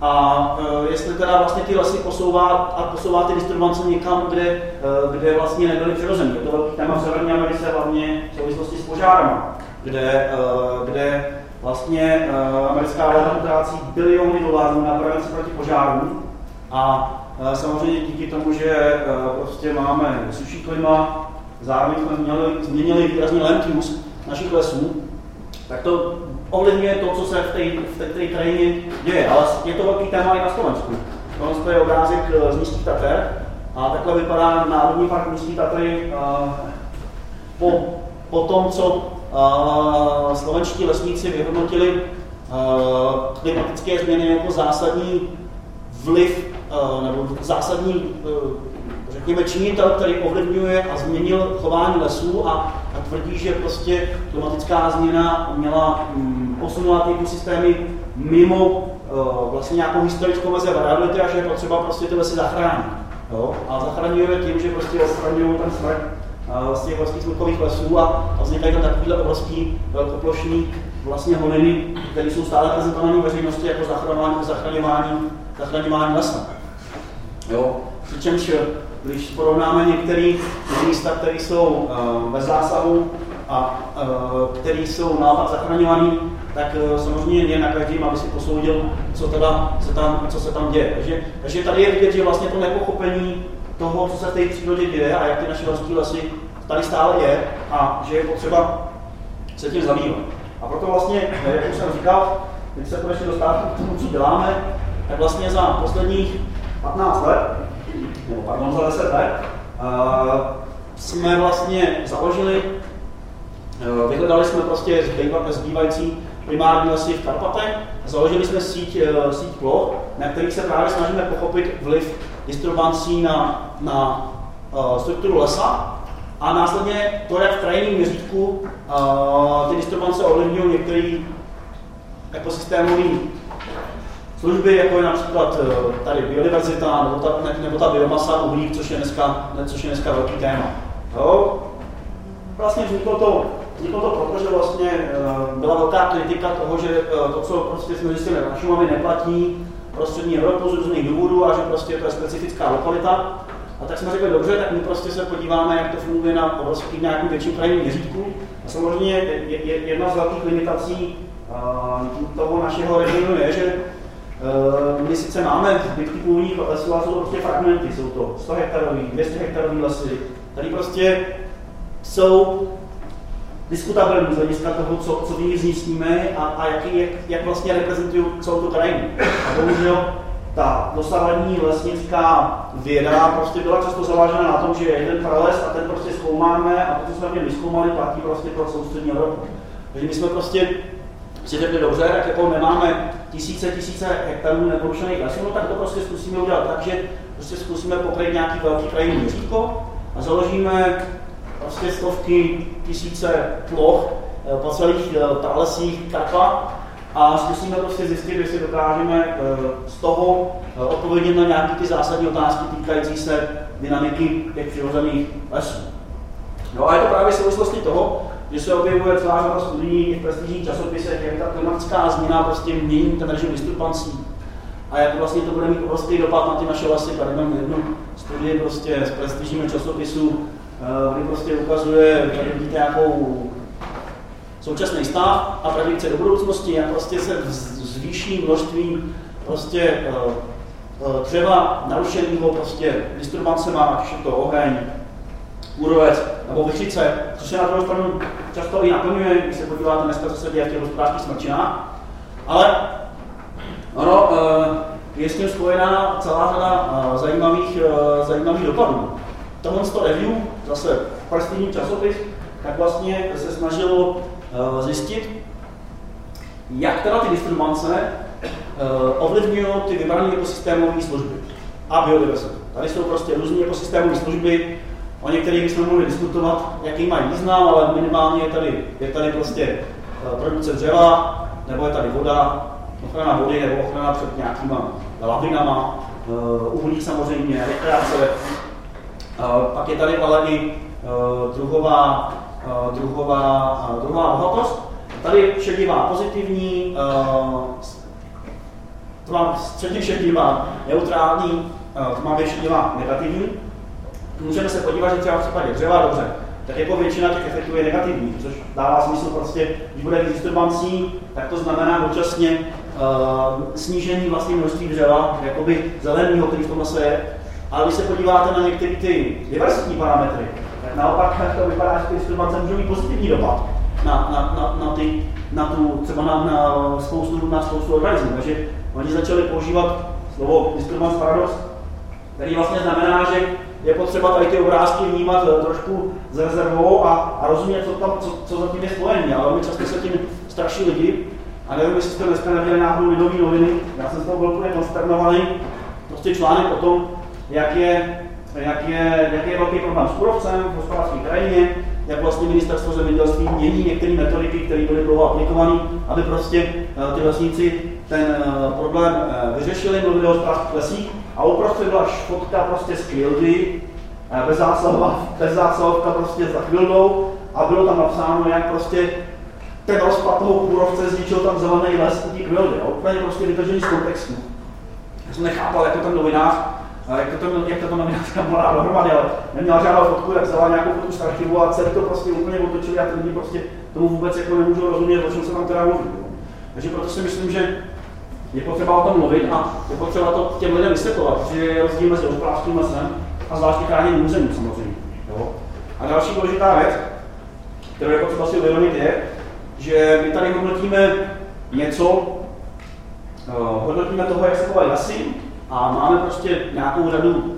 a uh, jestli teda vlastně ty lesy posouvá a posouvá ty disturbance někam, kde, uh, kde vlastně nebyly přirozené. Je to velký téma v Severní Americe, hlavně v souvislosti s požárama, kde, uh, kde vlastně americká vláda utrácí biliony dolarů na prevenci proti požárům a samozřejmě díky tomu, že prostě máme suší klima, zároveň jsme měli, změnili výrazně use našich lesů, tak to ovlivňuje to, co se v té, v krajině děje. Ale je to velký téma i na Slovensku. Tohle je obrázek eh, z Nízkých Tater a takhle vypadá Národní park Nízkých Tatry eh, po, po tom, co eh, slovenští lesníci vyhodnotili klimatické změny jako zásadní vliv nebo zásadní řekněme, činitel, který ovlivňuje a změnil chování lesů a, a tvrdí, že prostě klimatická změna měla mm, posunula ty systémy mimo uh, vlastně nějakou historickou mezi variability a že je potřeba prostě ty lesy zachránit. Jo? A zachraňujeme tím, že prostě odstraňují ten smrk uh, z těch vlastních smrkových lesů a, a vznikají tam takovýhle obrovský velkoplošní vlastně honiny, které jsou stále prezentované veřejnosti jako zachraňování, zachraňování, zachraňování lesa. Jo? Přičemž když porovnáme některé místa, které jsou uh, bez zásahu a uh, které jsou naopak zachraňované, tak uh, samozřejmě je na každém, aby si posoudil, co, teda se tam, co se tam děje. Takže, takže tady je vidět, že vlastně to nepochopení toho, co se v té přírodě děje a jak ty naše horské lesy tady stále je a že je potřeba se tím zabývat. A proto vlastně, jak už jsem říkal, když se konečně dostáváme k tomu, co děláme, tak vlastně za posledních 15 let nebo pardon, za 10 let, uh, jsme vlastně založili, uh, vyhledali jsme prostě zbývající primární lesy v Karpatech, založili jsme síť, uh, síť ploch, na kterých se právě snažíme pochopit vliv disturbancí na, na uh, strukturu lesa a následně to, jak v krajinním měřítku uh, ty disturbance ovlivňují některé ekosystémové služby, jako je například eh, tady biodiverzita nebo ta, ne, nebo ta biomasa uhlík, což je což je dneska velký téma. Jo? Vlastně vzniklo to, vzniklo to proto, že vlastně uh, byla velká kritika toho, že uh, to, co prostě jsme zjistili na Šumavě, neplatí, prostřední Evropu z různých důvodů a že prostě to je specifická lokalita. A tak jsme řekli, dobře, tak my prostě se podíváme, jak to funguje na obrovský nějakým větším krajním měřítku. A samozřejmě je, je, jedna z velkých limitací uh, toho našeho regionu je, že uh, my sice máme zbytky půlních lesů, ale jsou to prostě fragmenty, jsou to 100 hektarový, 200 hektarový lesy, tady prostě jsou diskutabilní z hlediska toho, co, co v nich zjistíme a, a jak, jak, jak vlastně reprezentují celou tu krajinu. A bohužel ta dosavadní lesnická věda prostě byla často založena na tom, že je jeden prales a ten prostě zkoumáme a to, co jsme mě vyskoumali, platí prostě pro soustřední Evropu. Takže my jsme prostě si řekli, dobře, tak jako nemáme tisíce, tisíce hektarů neporušených lesů, no tak to prostě zkusíme udělat tak, že prostě zkusíme pokryt nějaký velký krajinný a založíme prostě stovky, tisíce ploch eh, po celých eh, pralesích Karpat a zkusíme prostě zjistit, jestli dokážeme eh, z toho odpovědět na nějaké ty zásadní otázky týkající se dynamiky těch přirozených lesů. No a je to právě souvislosti toho, že se objevuje celá řada studií v prestižních časopisech, jak ta klimatická změna prostě mění ten režim vystupovancí a jak vlastně to bude mít obrovský dopad na ty naše lesy. Tady mám jednu studii prostě z prestižního časopisu kdy prostě ukazuje, tady vidíte nějakou současný stav a predikce do budoucnosti, jak prostě se zvýší množství prostě eh, eh, dřeva narušeného prostě disturbancema, ať už je to oheň, úrovec nebo vyšice, což se na druhou stranu často i naplňuje, když se podíváte dneska, co se děje v těch hospodářských smrčinách. Ale ono je s tím spojená celá řada zajímavých, zajímavých dopadů tohle to review, zase prestižní časopis, tak vlastně se snažilo uh, zjistit, jak teda ty distribuance uh, ovlivňují ty vybrané ekosystémové služby a biodiverzitu. Tady jsou prostě různé ekosystémové služby, o některých bychom mohli diskutovat, jaký mají význam, ale minimálně je tady, je tady prostě uh, produkce dřeva, nebo je tady voda, ochrana vody nebo ochrana před nějakýma lavinama, uh, uhlí samozřejmě, rekreace, pak je tady ale i e, druhová, e, druhová, druhová bohatost. Tady šedivá pozitivní, tmavě středně šedivá neutrální, tmavě šedivá negativní. Můžeme se podívat, že třeba v případě dřeva, dobře, tak jako většina těch efektů je negativní, což dává smysl prostě, když bude disturbancí, tak to znamená dočasně uh, snížení vlastně množství dřeva, jakoby zeleného, který v tom je, ale když se podíváte na některé ty diverzitní parametry, tak naopak to vypadá, že ty diskriminace můžou mít pozitivní dopad na, na, na, na, ty, na tu, třeba na, na, spoustu, na spoustu organismů. Takže oni začali používat slovo diskriminace paradox, který vlastně znamená, že je potřeba tady ty obrázky vnímat eh, trošku s rezervou a, a rozumět, co, tam, co, co za tím je spojené. Ale my často se tím straší lidi. A nevím, jestli jste dneska neviděli náhodou lidové noviny, já jsem z toho byl úplně konsternovaný. Prostě článek o tom, jak je, jak je, jak je velký problém s kůrovcem v hospodářské krajině, jak vlastně ministerstvo zemědělství mění některé metodiky, které byly dlouho aplikované, aby prostě eh, ty lesníci ten eh, problém eh, vyřešili, mluvili o hospodářských lesích a uprostřed byla fotka prostě z kvildy, bezzásahovka, bezzásahovka prostě za kvildou a bylo tam napsáno, jak prostě ten rozpad toho kůrovce zničil tam zelený les u té kvildy. Úplně prostě vytržený z kontextu. Já jsem nechápal, jak to ten novinář jak to, to, jak to, novinářka mohla dohromady, ale neměla žádnou fotku, tak vzala nějakou fotku z archivu a celý to prostě úplně otočili a ty lidi prostě tomu vůbec jako nemůžou rozumět, o čem se tam teda mluví. Takže proto si myslím, že je potřeba o tom mluvit a je potřeba to těm lidem vysvětlovat, že je rozdíl mezi hospodářským lesem a zvláště chráněným územím samozřejmě. Jo? A další důležitá věc, kterou je potřeba si uvědomit, je, že my tady hodnotíme něco, uh, hodnotíme toho, jak se chovají lesy, a máme prostě nějakou řadu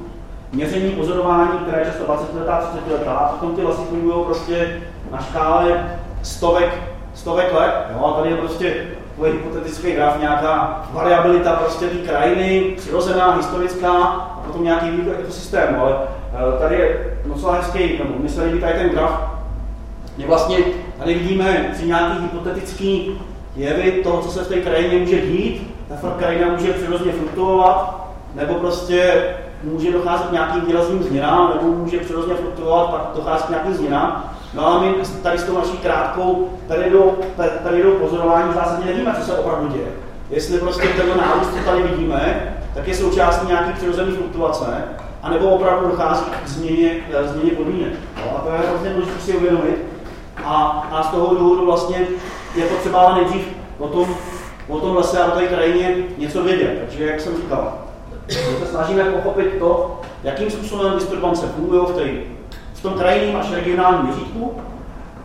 měření, pozorování, které je často 20 letá, 30 letá, a potom ty lesy fungují prostě na škále stovek, stovek let. Jo? A tady je prostě takový hypotetický graf, nějaká variabilita prostě té krajiny, přirozená, historická, a potom nějaký vývoj ekosystému. Ale eh, tady je docela hezký, nebo mi se tady ten graf, je vlastně, tady vidíme při nějaký hypotetický jevy toho, co se v té krajině může dít, ta krajina může přirozeně fluktuovat, nebo prostě může docházet k nějakým výrazným změnám, nebo může přirozeně fluktuovat, pak dochází k nějakým změnám. No ale my tady s tou naší krátkou periodou, periodou pozorování v zásadě nevíme, co se opravdu děje. jestli prostě tenhle nárůst, co tady vidíme, tak je součástí nějaký přirozené fluktuace, anebo opravdu dochází k změně, k změně podmínek. No, a to je hrozně důležité si uvědomit. A, a z toho důvodu vlastně je potřeba ale nejdřív o tom, o tom lese a o té krajině něco vědět. Takže, jak jsem říkal, my se snažíme pochopit to, jakým způsobem disturbance fungují v, té, v tom krajinním až regionálním měřítku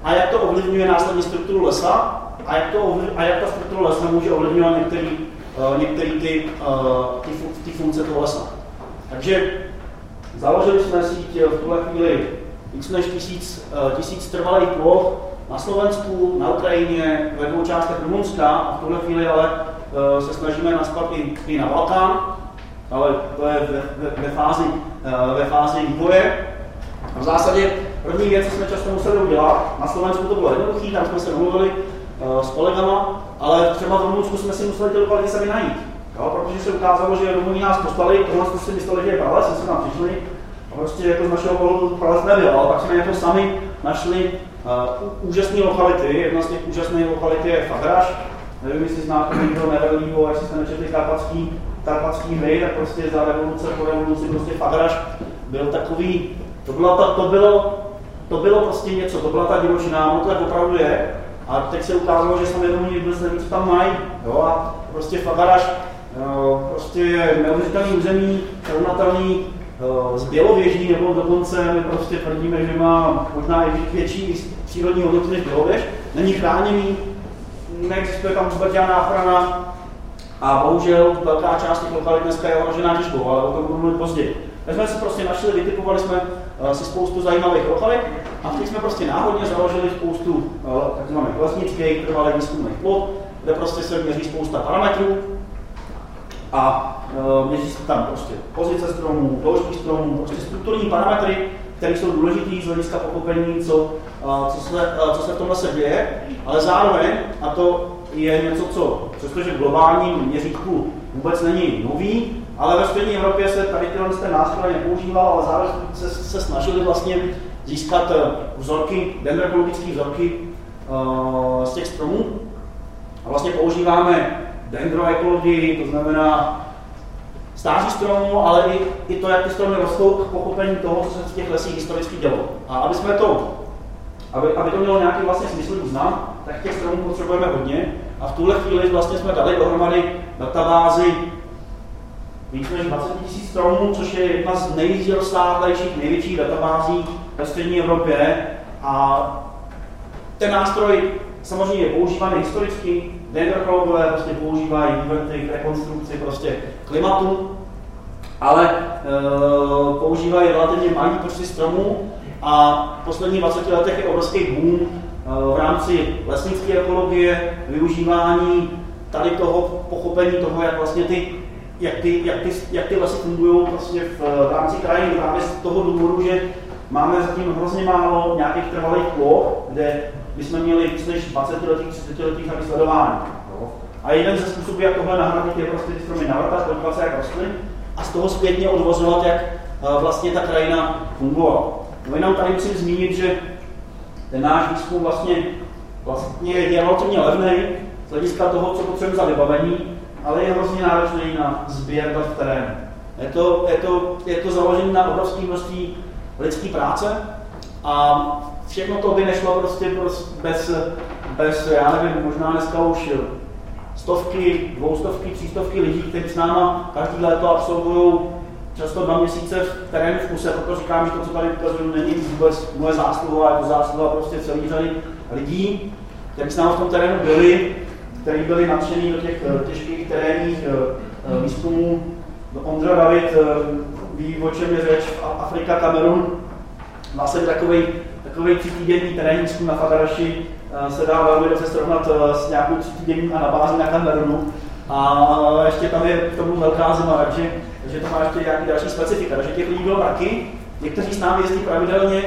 a jak to ovlivňuje následně strukturu lesa a jak, to a jak ta struktura lesa může ovlivňovat některé uh, některý ty, uh, ty, ty funkce toho lesa. Takže založili jsme síť v tuhle chvíli víc než tisíc, tisíc trvalých ploch na Slovensku, na Ukrajině, ve dvou částech Rumunska a v tuhle chvíli ale uh, se snažíme naspat i, i na Balkán, ale to je ve, ve, ve, fázi, uh, ve fázi vývoje. V zásadě první věc, co jsme často museli udělat, na Slovensku to bylo jednoduché, tam jsme se domluvili uh, s kolegama, ale třeba v Rumunsku jsme si museli ty lokality sami najít. Jo, protože se ukázalo, že Rumuni nás poslali, tohle si mysleli, že je prales, jsme se tam přišli, a prostě jako z našeho pohledu prales nebyl, ale pak jsme jako sami našli uh, úžasné lokality. Jedna z těch úžasných lokalit je Fadraš. Nevím, jestli znáte někdo nevelího, jestli jste nečetli karpatský, karpatský hry, tak prostě za revoluce, po revoluci prostě Fadraš byl takový, to bylo, ta, to bylo, to bylo prostě něco, to byla ta divočina, ono to opravdu je. A teď se ukázalo, že Rumuni vůbec neví, co tam mají. Jo? A prostě Fagaraš uh, prostě je neuvěřitelný území, srovnatelný uh, s Bělověží, nebo dokonce my prostě tvrdíme, že má možná i větší přírodní hodnotu než Bělověž. Není chráněný, neexistuje tam vůbec žádná ochrana a bohužel velká část těch lokalit dneska je ohrožená těžbou, ale o tom budu mluvit později. Tak jsme si prostě našli, vytipovali jsme uh, si spoustu zajímavých lokalit a teď jsme prostě náhodně založili spoustu uh, takzvaných lesnických trvalých výzkumných plot, kde prostě se měří spousta parametrů a uh, měří se tam prostě pozice stromů, dloužky stromů, prostě strukturní parametry, které jsou důležité z hlediska pochopení, co, co, se, co se v tom lese děje, ale zároveň, a to je něco, co přestože v globálním měřítku vůbec není nový, ale ve střední Evropě se tady ten nástroj nepoužíval, ale zároveň se, se snažili vlastně získat eh, vzorky, dendrologické vzorky uh, z těch stromů. A vlastně používáme dendroekologii, to znamená stáří stromů, ale i, i to, jak ty stromy rostou k pochopení toho, co se v těch lesích historicky dělo. A aby jsme to, aby, aby to mělo nějaký vlastně smysl význam, tak těch stromů potřebujeme hodně. A v tuhle chvíli vlastně jsme dali dohromady databázi víc než 20 000 stromů, což je jedna z nejrozsáhlejších, největších databází ve střední Evropě. A ten nástroj samozřejmě je používaný historicky, dendrologové prostě používají vývrty k rekonstrukci prostě klimatu, ale e, používají relativně malý počty stromů a v posledních 20 letech je obrovský boom e, v rámci lesnické ekologie, využívání tady toho pochopení toho, jak vlastně ty jak ty, jak ty, jak ty lesy fungují prostě v, v rámci krajiny. Právě z toho důvodu, že máme zatím hrozně málo nějakých trvalých ploch, kde bychom měli víc než 20 letých, 30 letých na vysledování. A jeden ze způsobů, jak tohle nahradit, je prostě ty stromy navrtat, podívat se, jak rostly a z toho zpětně odvozovat, jak uh, vlastně ta krajina fungovala. No jenom tady musím zmínit, že ten náš výzkum vlastně, vlastně je relativně levný z hlediska toho, co potřebujeme za vybavení, ale je hrozně náročný na sběr dat v terénu. Je to, je to, je to založené na obrovské množství lidské práce a všechno to by nešlo prostě bez, bez, já nevím, možná dneska už stovky, dvoustovky, třístovky lidí, kteří s náma každý léto absolvují často dva měsíce v terénu v kuse, proto říkám, že to, co tady ukazuju, není vůbec moje zásluha, je to zásluha prostě celý řady lidí, kteří s námi v tom terénu byli, kteří byli nadšení do těch eh, těžkých terénních eh, eh, výzkumů. Ondra David ví, o čem je řeč, Afrika, Kamerun, vlastně takový takový třítýdenní výzkum na Fadaraši se dá velmi dobře srovnat s nějakou třítýdenní bázi na Kamerunu. A ještě tam je k tomu velká zima, takže, takže to má ještě nějaký další specifika. Takže těch lidí bylo taky. Někteří s námi jezdí pravidelně,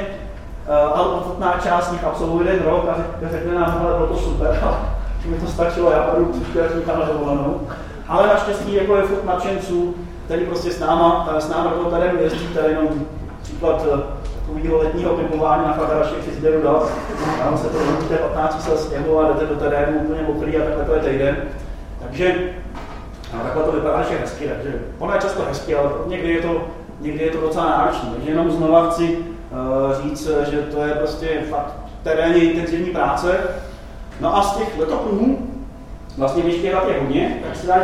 ale ochotná část z nich absolvuje jeden rok a řekne nám, že bylo to super, mi to stačilo, já půjdu příště někam na dovolenou. Ale naštěstí jako je furt nadšenců, který prostě s náma, s náma do terénu jezdí, tady jenom příklad eh, takového letního pipování na Fadaraši při sběru dat. Tam se to hodíte 15 sel sněhu a jdete do terénu úplně mokrý a takhle to je týden. Takže no, takhle to vypadá, že je hezky, takže ono je často hezky, ale někdy je to, někdy je to docela náročné. Takže jenom znova chci uh, říct, že to je prostě fakt terénně intenzivní práce. No a z těch letoplů, vlastně když těch je hodně, tak se dá,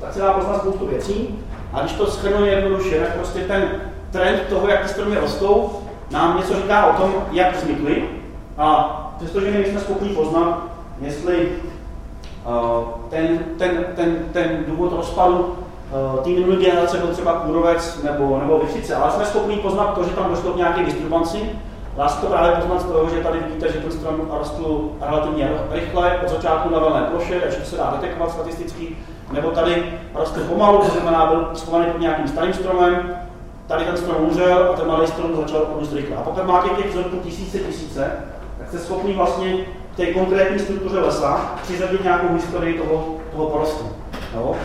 tak se dá poznat spoustu věcí. A když to schrnu jednoduše, tak prostě ten trend toho, jak ty stromy rostou, nám něco říká o tom, jak vznikly. A přestože my jsme schopni poznat, jestli uh, ten, ten, ten, ten důvod rozpadu uh, té minulé generace byl třeba kůrovec nebo, nebo vyšice, ale jsme schopni poznat to, že tam došlo k nějaké disturbanci. Dá se to právě poznat z toho, že tady vidíte, že ten strom rostl relativně rychle, od začátku na velné ploše, takže se dá detekovat statisticky, nebo tady roste pomalu, to znamená, byl schovaný pod nějakým starým stromem, tady ten strom umřel a ten malý strom začal růst rychle. A pokud máte těch vzorků tisíce, tisíce, tak jste schopni vlastně v té konkrétní struktuře lesa přizadit nějakou historii toho, toho porostu. Jo?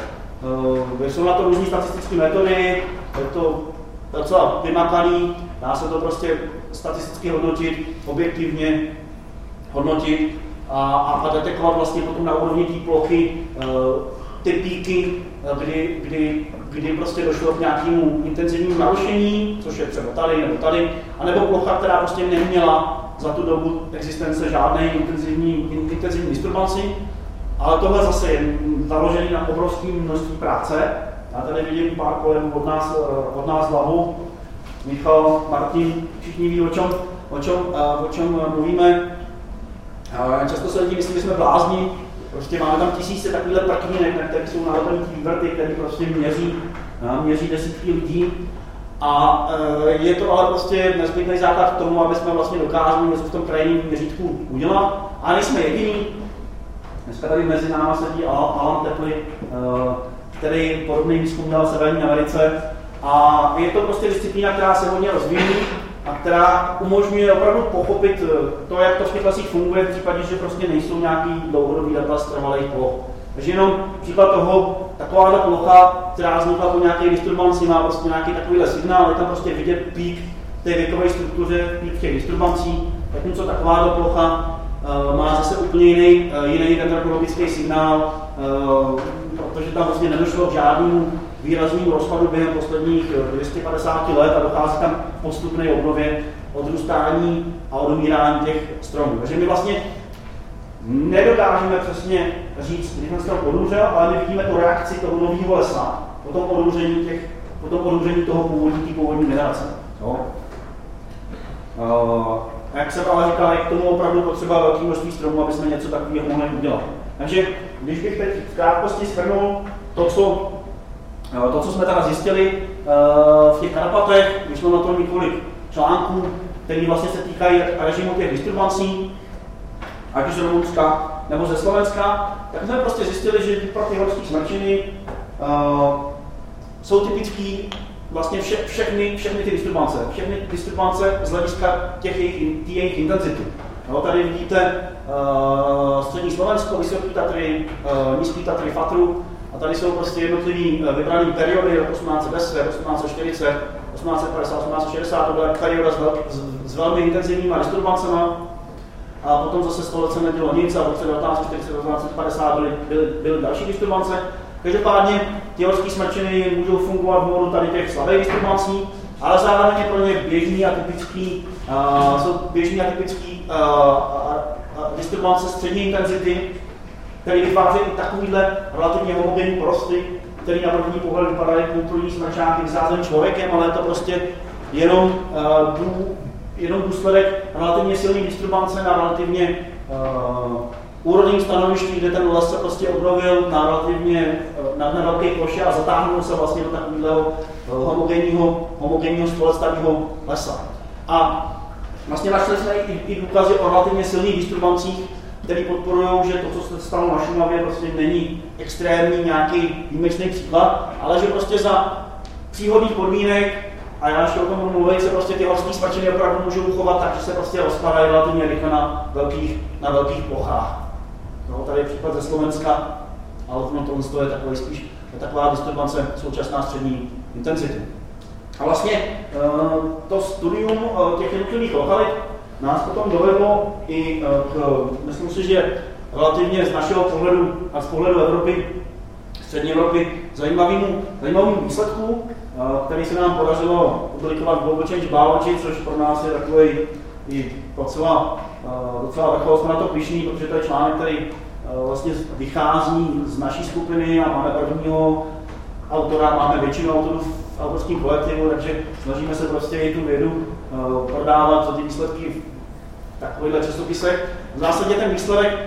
E, jsou na to různé statistické metody, je to docela vymakaný, dá se to prostě statisticky hodnotit, objektivně hodnotit a, a detekovat vlastně potom na úrovni té plochy e, ty píky, kdy, kdy, kdy prostě došlo k nějakému intenzivnímu narušení, což je třeba tady nebo tady, anebo plocha, která prostě neměla za tu dobu existence žádné intenzivní, intenzivní disturbanci, ale tohle zase je založený na obrovském množství práce. Já tady vidím pár kolegů od nás, eh, od nás hlavu. Michal, Martin, všichni ví, o čem, o čem, eh, o čem mluvíme. Často se lidi myslí, že jsme blázni, prostě máme tam tisíce takovýhle prknínek, na kterých jsou nalepený vývrty, které prostě měří, měří desítky lidí a e, je to ale prostě nezbytný základ k tomu, aby jsme vlastně dokázali něco v tom krajním měřítku udělat. A nejsme jediný. Dneska tady mezi námi sedí Alan Tepli, e, který podobný výzkum dělal v Severní Americe. A je to prostě disciplína, která se hodně rozvíjí a která umožňuje opravdu pochopit e, to, jak to v těch lesích funguje v případě, že prostě nejsou nějaký dlouhodobý data z trvalých ploch. Takže jenom příklad toho, taková plocha, která vznikla po nějaké disturbanci, má prostě nějaký takovýhle signál, je tam prostě vidět pík té věkové struktuře, pík těch disturbancí, zatímco taková plocha uh, má zase úplně jiný, uh, jiný dendrologický signál, uh, protože tam vlastně nedošlo k žádnému výraznému rozpadu během posledních 250 let a dochází tam postupné obnově odrůstání a odumírání těch stromů. Takže my vlastně nedokážeme přesně říct, kdy ten strom odumřel, ale my vidíme tu reakci toho nového lesa, po tom odumření, těch, po tom odumření toho původní, původní generace. Jo? Uh, jak jsem ale říkal, je k tomu opravdu potřeba velké množství stromů, aby jsme něco takového mohli udělat. Takže když bych teď v krátkosti shrnul to, co, to, co jsme teda zjistili uh, v těch Karpatech, vyšlo na to několik článků, které vlastně se týkají režimu těch disturbancí, ať už z Rumunska nebo ze Slovenska, tak jsme prostě zjistili, že pro ty horské smrčiny uh, jsou typický vlastně vše, všechny, všechny ty disturbance, všechny disturbance z hlediska těch jejich, jejich intenzity. No, tady vidíte uh, střední Slovensko, vysoký Tatry, uh, nízký Tatry Fatru, a tady jsou prostě jednotlivý uh, vybrané periody, rok 1810, 1840, 1850, 1860, to byla perioda s, velk, s, s velmi intenzivníma disturbancemi, a potom zase 100 let se nedělo nic a v roce 1940, 1950 byly, byly, byly další disturbance. Každopádně ty horské smrčiny můžou fungovat v módu tady těch slabých disturbancí, ale zároveň je pro ně běžný a typický, uh, jsou běžný a typický uh, disturbance střední intenzity, které vytvářejí takovýhle relativně homogenní porosty, který na první pohled vypadají kulturní smrčáky vysázený člověkem, ale je to prostě jenom uh, jenom důsledek relativně silný disturbance na relativně uh, úrodným stanovišti, kde ten les se prostě obnovil na relativně uh, na, na velké ploše a zatáhnul se vlastně do takového homogenního, homogenního stolestarního lesa. A vlastně našli jsme i, i důkazy o relativně silných disturbancích, které podporují, že to, co se stalo na Šumavě, prostě není extrémní nějaký výjimečný příklad, ale že prostě za příhodných podmínek a já ještě o tom mluvit, se prostě ty horské svačiny opravdu můžou uchovat tak, že se prostě rozpadají relativně rychle na velkých, na velkých plochách. No, tady je příklad ze Slovenska, ale no, tohle je takový spíš taková disturbance současná střední intenzity. A vlastně eh, to studium eh, těch jednotlivých lokalit nás potom dovedlo i eh, k, myslím si, že relativně z našeho pohledu a z pohledu Evropy střední Evropy zajímavému, zajímavému výsledku, který se nám podařilo publikovat v Global Change Biology, což pro nás je takový i docela, docela vrchol, jsme na to pišní, protože to je článek, který vlastně vychází z naší skupiny a máme prvního autora, máme většinu autorů v autorském kolektivu, takže snažíme se prostě i tu vědu prodávat, ty výsledky časopisech. V zásadě ten výsledek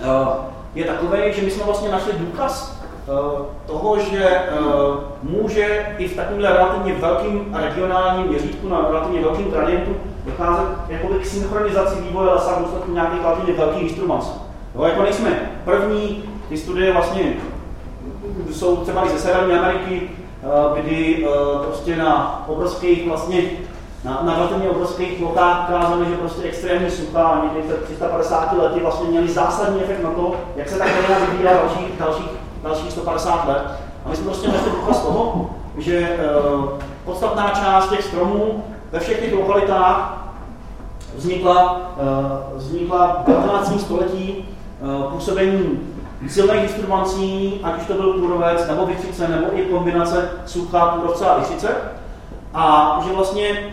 uh, je takový, že my jsme vlastně našli důkaz uh, toho, že uh, může i v takovémhle relativně velkým regionálním měřítku na relativně velkým gradientu docházet jakoby k synchronizaci vývoje lesa v důsledku nějakých relativně velkých instrumentů. Jo, jako nejsme první, ty studie vlastně jsou třeba i ze Severní Ameriky, eh, kdy eh, prostě na obrovských vlastně na, na relativně obrovských plochách ukázali, že prostě extrémní sucha někdy před 350 lety vlastně měli zásadní efekt na to, jak se ta krajina vyvíjela dalších, dalších, dalších 150 let. A my jsme prostě našli důkaz toho, že uh, podstatná část těch stromů ve všech těch lokalitách vznikla, uh, vznikla v 19. století uh, působení silných disturbancí, ať už to byl kůrovec, nebo vychřice, nebo i kombinace sucha, kůrovce a vychřice. A že vlastně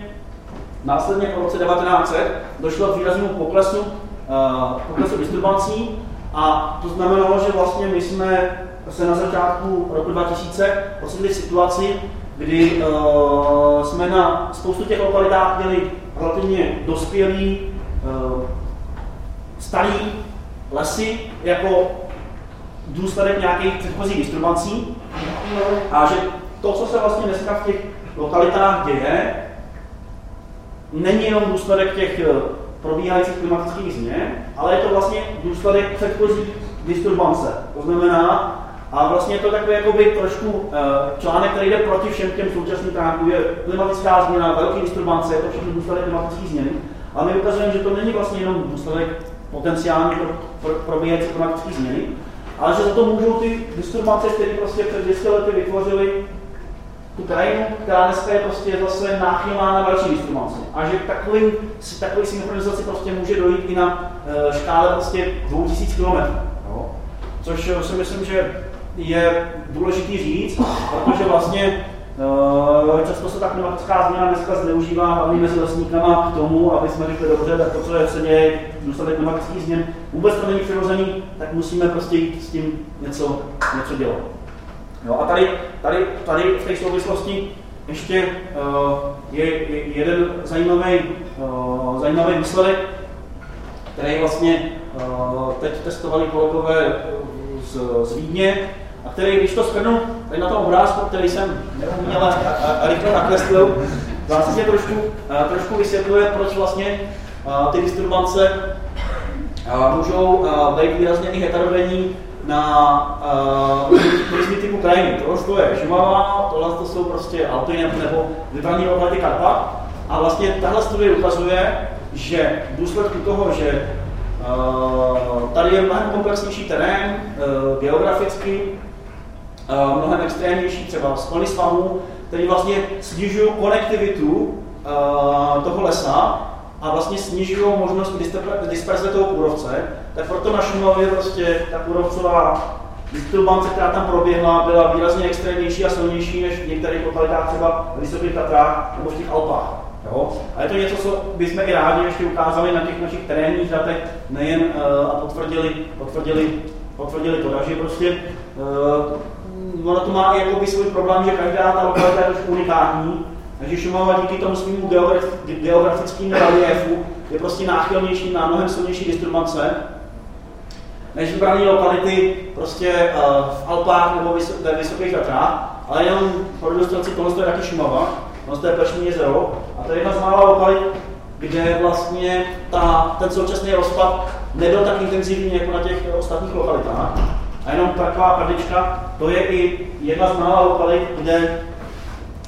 následně po roce 1900 došlo k výraznému poklesu, uh, poklesu disturbancí a to znamenalo, že vlastně my jsme se na začátku roku 2000 ocitli v situaci, kdy uh, jsme na spoustu těch lokalitách měli relativně dospělý, uh, starý lesy jako důsledek nějakých předchozích disturbancí a že to, co se vlastně dneska v těch lokalitách děje, není jenom důsledek těch eh, probíhajících klimatických změn, ale je to vlastně důsledek předchozí disturbance. To znamená, a vlastně je to takový jakoby trošku eh, článek, který jde proti všem těm současným trendům, je klimatická změna, velký disturbance, je to všechno důsledek klimatických změn. A my ukazujeme, že to není vlastně jenom důsledek potenciální pro, pro, probíhající klimatické změny, ale že za to můžou ty disturbance, které prostě před 200 lety vytvořily tu krajinu, která dneska je prostě zase náchylná na další disturbance. A že takový, takový synchronizaci prostě může dojít i na uh, škále prostě 2000 km. No. Což eh, si myslím, že je důležitý říct, protože vlastně uh, často se ta klimatická změna dneska zneužívá hlavně mezi lesníkama k tomu, aby jsme řekli dobře, tak to, co je v ceně důsledek klimatických změn, vůbec to není přirozený, tak musíme prostě jít s tím něco, něco dělat. Jo, a tady, tady, tady v té souvislosti ještě uh, je, je jeden zajímavý, uh, zajímavý výsledek, který vlastně uh, teď testovali kolegové z, z Vídně, a který, když to shrnu, tady na tom obrázku, který jsem neuměle a, a, rychle nakreslil, zásadně trošku, uh, trošku vysvětluje, proč vlastně uh, ty disturbance uh, můžou uh, být výrazně i heterogenní na uh, turismy typu krajiny. Tohle to je Šumava, tohle to jsou prostě Alpy nebo vybraný oblady Karpat. A vlastně tahle studie ukazuje, že v důsledku toho, že uh, tady je mnohem komplexnější terén, uh, geograficky, uh, mnohem extrémnější třeba sklony svahů, který vlastně snižují konektivitu uh, toho lesa a vlastně snižují možnost disperze toho kůrovce, tak proto na Šumavě prostě ta kůrovcová disturbance, která tam proběhla, byla výrazně extrémnější a silnější než v některých lokalitách, třeba v Vysokých Tatrách nebo v těch Alpách. Jo? A je to něco, co bychom i rádi ještě ukázali na těch našich terénních datech, nejen uh, a potvrdili, potvrdili, potvrdili to. Takže prostě uh, ono to má i jakoby svůj problém, že každá ta lokalita je trošku unikátní, takže Šumava díky tomu svým geografickému reliéfu je prostě náchylnější na mnohem silnější disturbance, než vybrané lokality prostě uh, v Alpách nebo ve Vysokých Tatrách, ale jenom pro ilustraci tohle je taky Šumava, tohle je Plešní jezero a to je jedna z mála lokalit, kde vlastně ta, ten současný rozpad nebyl tak intenzivní jako na těch ostatních lokalitách. A jenom taková prdička, to je i jedna z mála lokalit, kde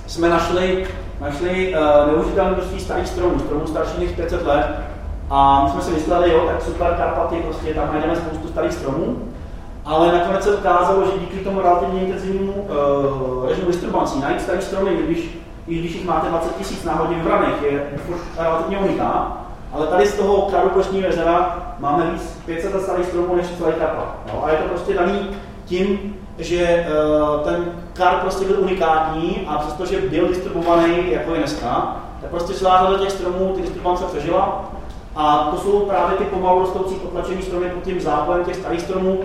jsme našli našli uh, neužitelné množství starých stromů, stromů starších než 500 let. A my jsme si mysleli, jo, tak super Karpaty, prostě tam najdeme spoustu starých stromů. Ale nakonec se ukázalo, že díky tomu relativně intenzivnímu uh, režimu disturbancí najít starý stromy, když, i když jich máte 20 tisíc náhodně vybraných, je relativně uniká. Ale tady z toho Králopoštního jezera máme víc 500 starých stromů než celý Karpat. No, a je to prostě daný tím, že uh, ten kar prostě byl unikátní a přestože byl distribuovaný jako je dneska, tak prostě celá řada těch stromů ty distribuance přežila a to jsou právě ty pomalu rostoucí potlačený stromy pod tím zápojem těch starých stromů,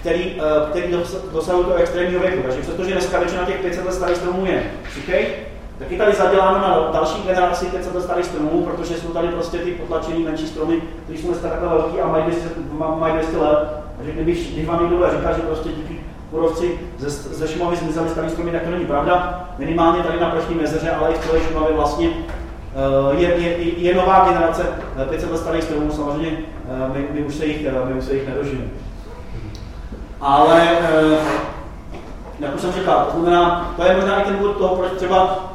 který, uh, který dosahují do extrémního věku. Takže přestože dneska většina těch 500 let starých stromů je suchý, Taky tady zaděláme na další generaci 500 let starých stromů, protože jsou tady prostě ty potlačený menší stromy, které jsou dneska takhle velký a mají 200, mají 200 let. Takže když, když vám někdo říká, že prostě díky kurovci ze, ze Šumavy zmizely starý stromy, tak to není pravda. Minimálně tady na Pražním jezeře, ale i v celé Šumavě vlastně eh, je, je, je, nová generace 500 let starých stromů, samozřejmě eh, my, my, už se jich, se jich nedožijeme. Ale jak už jsem říkal, to znamená, to je možná i ten důvod toho, proč třeba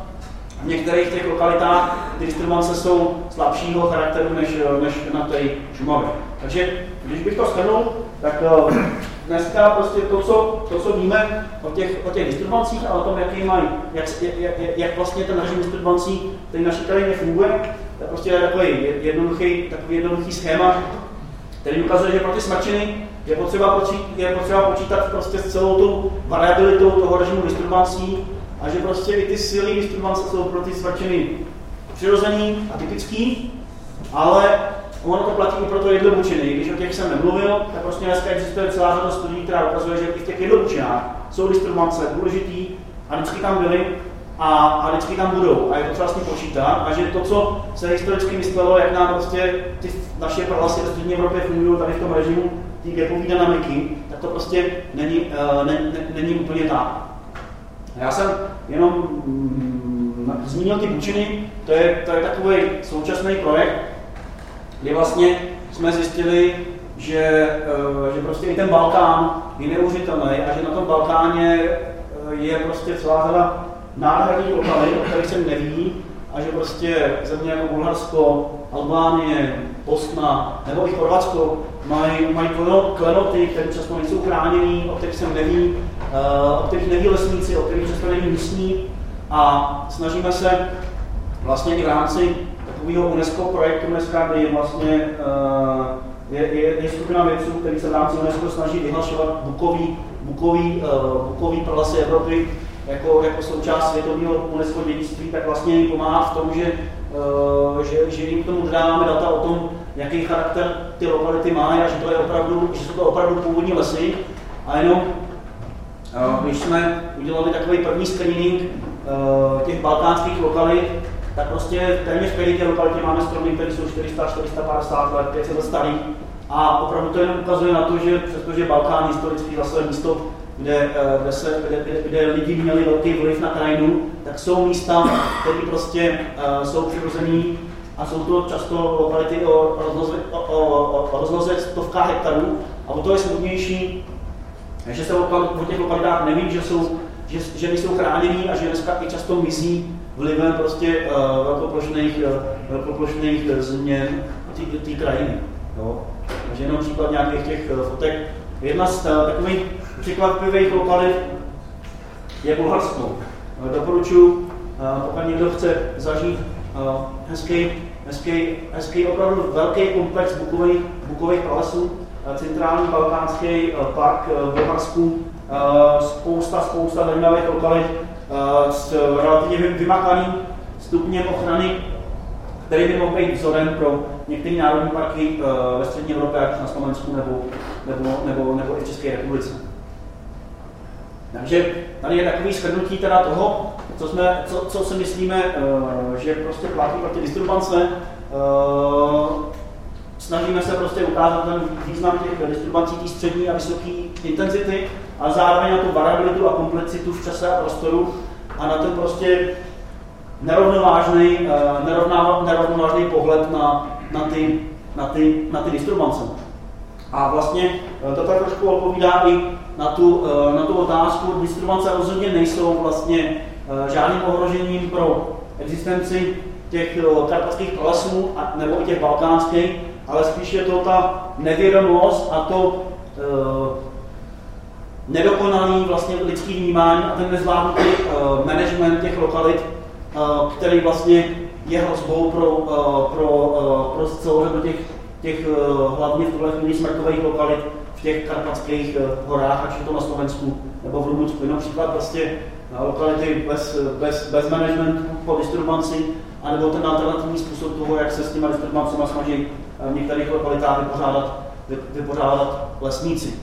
v některých těch lokalitách ty distribuance jsou slabšího charakteru než, než na té Šumavě. Takže když bych to shrnul, tak eh, dneska prostě to, co, to, co víme o těch, o těch distribuancích a o tom, jaký mají, jak, jak, jak vlastně ten režim distribuancí v té naší krajině funguje, to je prostě takový jednoduchý, takový jednoduchý schéma, který ukazuje, že pro ty smrčiny je potřeba, počít, je potřeba počítat prostě s celou tou variabilitou toho režimu distribuancí a že prostě i ty silné distribuance jsou pro ty svačiny přirozený a typický, ale ono to platí i pro to jednobučiny. Když o těch jsem nemluvil, tak prostě dneska existuje celá řada studií, která ukazuje, že v těch jednobučinách jsou distribuance důležitý a vždycky tam byly a, a vždycky tam budou. A je to třeba s tím počítat. A že to, co se historicky myslelo, jak nám prostě ty naše prohlasy ve střední Evropě fungují tady v tom režimu té gapové dynamiky, tak to prostě není, uh, ne, ne, není úplně tak. Já jsem jenom mm, zmínil ty bučiny, to je, to je takový současný projekt, kdy vlastně jsme zjistili, že, eh, že prostě i ten Balkán je neuvěřitelný a že na tom Balkáně eh, je prostě celá řada nádherných lokalit, o kterých se neví, a že prostě země jako Bulharsko, Albánie, Bosna nebo i Chorvatsko mají, mají klenoty, které často nejsou chráněný, o kterých se neví, uh, o kterých neví lesníci, o kterých často neví místní. A snažíme se vlastně i v rámci takového UNESCO projektu dneska, kdy vlastně uh, je, je, je skupina vědců, který se v rámci UNESCO snaží vyhlašovat bukový, bukový, uh, bukový pralesy Evropy jako, jako součást světového UNESCO dědictví, tak vlastně jim pomáhá v tom, že, uh, že, že jim k tomu dodáváme data o tom, jaký charakter ty lokality má a že, to je opravdu, že jsou to opravdu původní lesy. A jenom, když jsme udělali takový první screening těch balkánských lokalit, tak prostě téměř v každé té lokalitě máme stromy, které jsou 400, 450 let, 500 let starý. A opravdu to jenom ukazuje na to, že přestože Balkán historicky zase místo kde, eh, kde, se, kde, kde, kde lidi měli velký vliv na krajinu, tak jsou místa, které prostě uh, jsou přirozený a jsou to často lokality o rozloze, o, o, o rozloze stovka hektarů a o to je smutnější, že se o, o těch lokalitách neví, že jsou že, že nejsou chráněný a že dneska i často mizí vlivem prostě uh, velkoplošných, uh, velkoplošných změn té krajiny. Jo? Takže jenom příklad nějakých těch uh, fotek. Jedna z uh, takových překvapivých lokalit je Bulharsko. Eh, doporučuji, eh, pokud někdo chce zažít eh, hezký, hezký, hezký opravdu velký komplex bukových, bukových pralesů, centrální balkánský park v Bulharsku, spousta, spousta zajímavých lokalit s relativně vymakaným stupněm ochrany, který by mohl být vzorem pro některé národní parky ve střední Evropě, ať na Slovensku nebo, nebo, nebo, nebo i v České republice. Takže tady je takový shrnutí teda toho, co, jsme, co, co si myslíme, uh, že prostě platí pro ty distribance. Snažíme se prostě ukázat ten význam těch distribucí té střední a vysoké intenzity, a zároveň na tu variabilitu a komplexitu v čase a prostoru a na ten prostě nerovnovážný, uh, nerovnovážný pohled na, na, ty, na, ty, na ty distribance. A vlastně to tak trošku odpovídá i na tu, eh, na tu otázku. Distribuce rozhodně nejsou vlastně eh, žádným ohrožením pro existenci těch eh, karpatských lesů nebo i těch balkánských, ale spíš je to ta nevědomost a to uh, nedokonalý vlastně lidský vnímání a ten nezvládnutý uh, management těch lokalit, uh, který vlastně je hrozbou pro, uh, pro, uh, pro celou řadu těch, těch uh, hlavně v tuhle chvíli smrtových lokalit, v těch karpatských eh, horách, ať je to na Slovensku nebo v Rumunsku. Například prostě lokality bez, bez, bez managementu po disturbanci, anebo ten alternativní způsob toho, jak se s těma disturbancemi snaží v některých lokalitách vypořádat, vypořádat lesníci.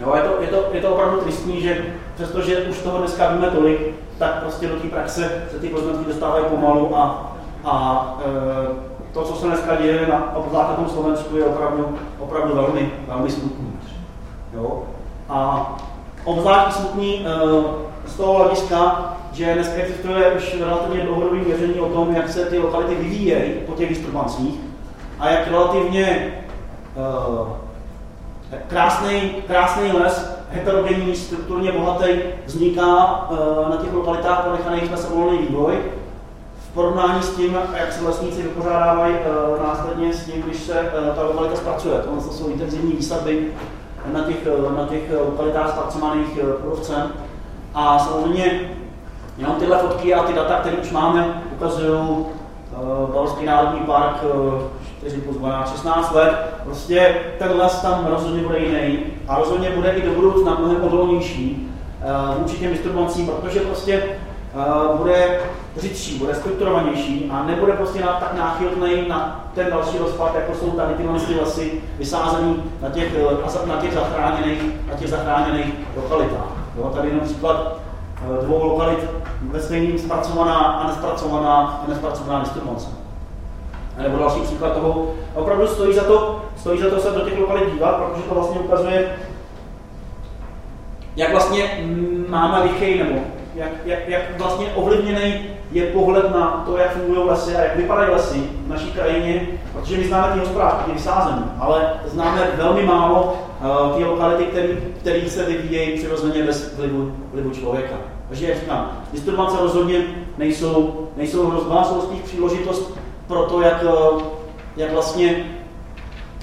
Jo, je, to, je, to, je to opravdu tristní, že přestože už toho dneska víme tolik, tak prostě do té praxe se ty poznatky dostávají pomalu a, a e, to, co se dneska děje na, obzvlášť Slovensku, je opravdu, opravdu velmi, velmi smutný. Jo? A obzvlášť smutný e, z toho hlediska, že dneska existuje už relativně dlouhodobý měření o tom, jak se ty lokality vyvíjejí po těch disturbancích a jak relativně uh, krásný, krásný les, heterogenní, strukturně bohatý, vzniká uh, na těch lokalitách ponechaných na samovolný vývoj v porovnání s tím, jak se lesníci vypořádávají uh, následně s tím, když se uh, ta lokalita zpracuje. To jsou intenzivní výsadby na těch, na těch lokalitách zpracovaných kůrovcem. A samozřejmě jenom tyhle fotky a ty data, které už máme, ukazují uh, Balský národní park, uh, 4 plus 12, 16 let. Prostě ten les tam rozhodně bude jiný a rozhodně bude i do budoucna mnohem odolnější uh, vůči těm disturbancím, protože prostě uh, bude řidší, bude strukturovanější a nebude prostě na, tak náchylný na ten další rozpad, jako jsou tady ty lesy vysázený na těch, na těch zachráněných, na těch zachráněných lokalitách. Jo, tady jenom příklad eh, dvou lokalit ve stejným zpracovaná a nespracovaná, a nespracovaná distribuce. Nebo další příklad toho, opravdu stojí za to, stojí za to se do těch lokalit dívat, protože to vlastně ukazuje, jak vlastně máme lichej, nebo jak, jak, jak vlastně ovlivněný je pohled na to, jak fungují lesy a jak vypadají lesy v naší krajině, protože my známe ty hospodářky, ty vysázení, ale známe velmi málo uh, ty lokality, které se vyvíjejí přirozeně bez vlivu, vlivu člověka. Takže jak říkám, disturbance rozhodně nejsou, nejsou hrozba, jsou spíš příležitost pro to, jak, uh, jak vlastně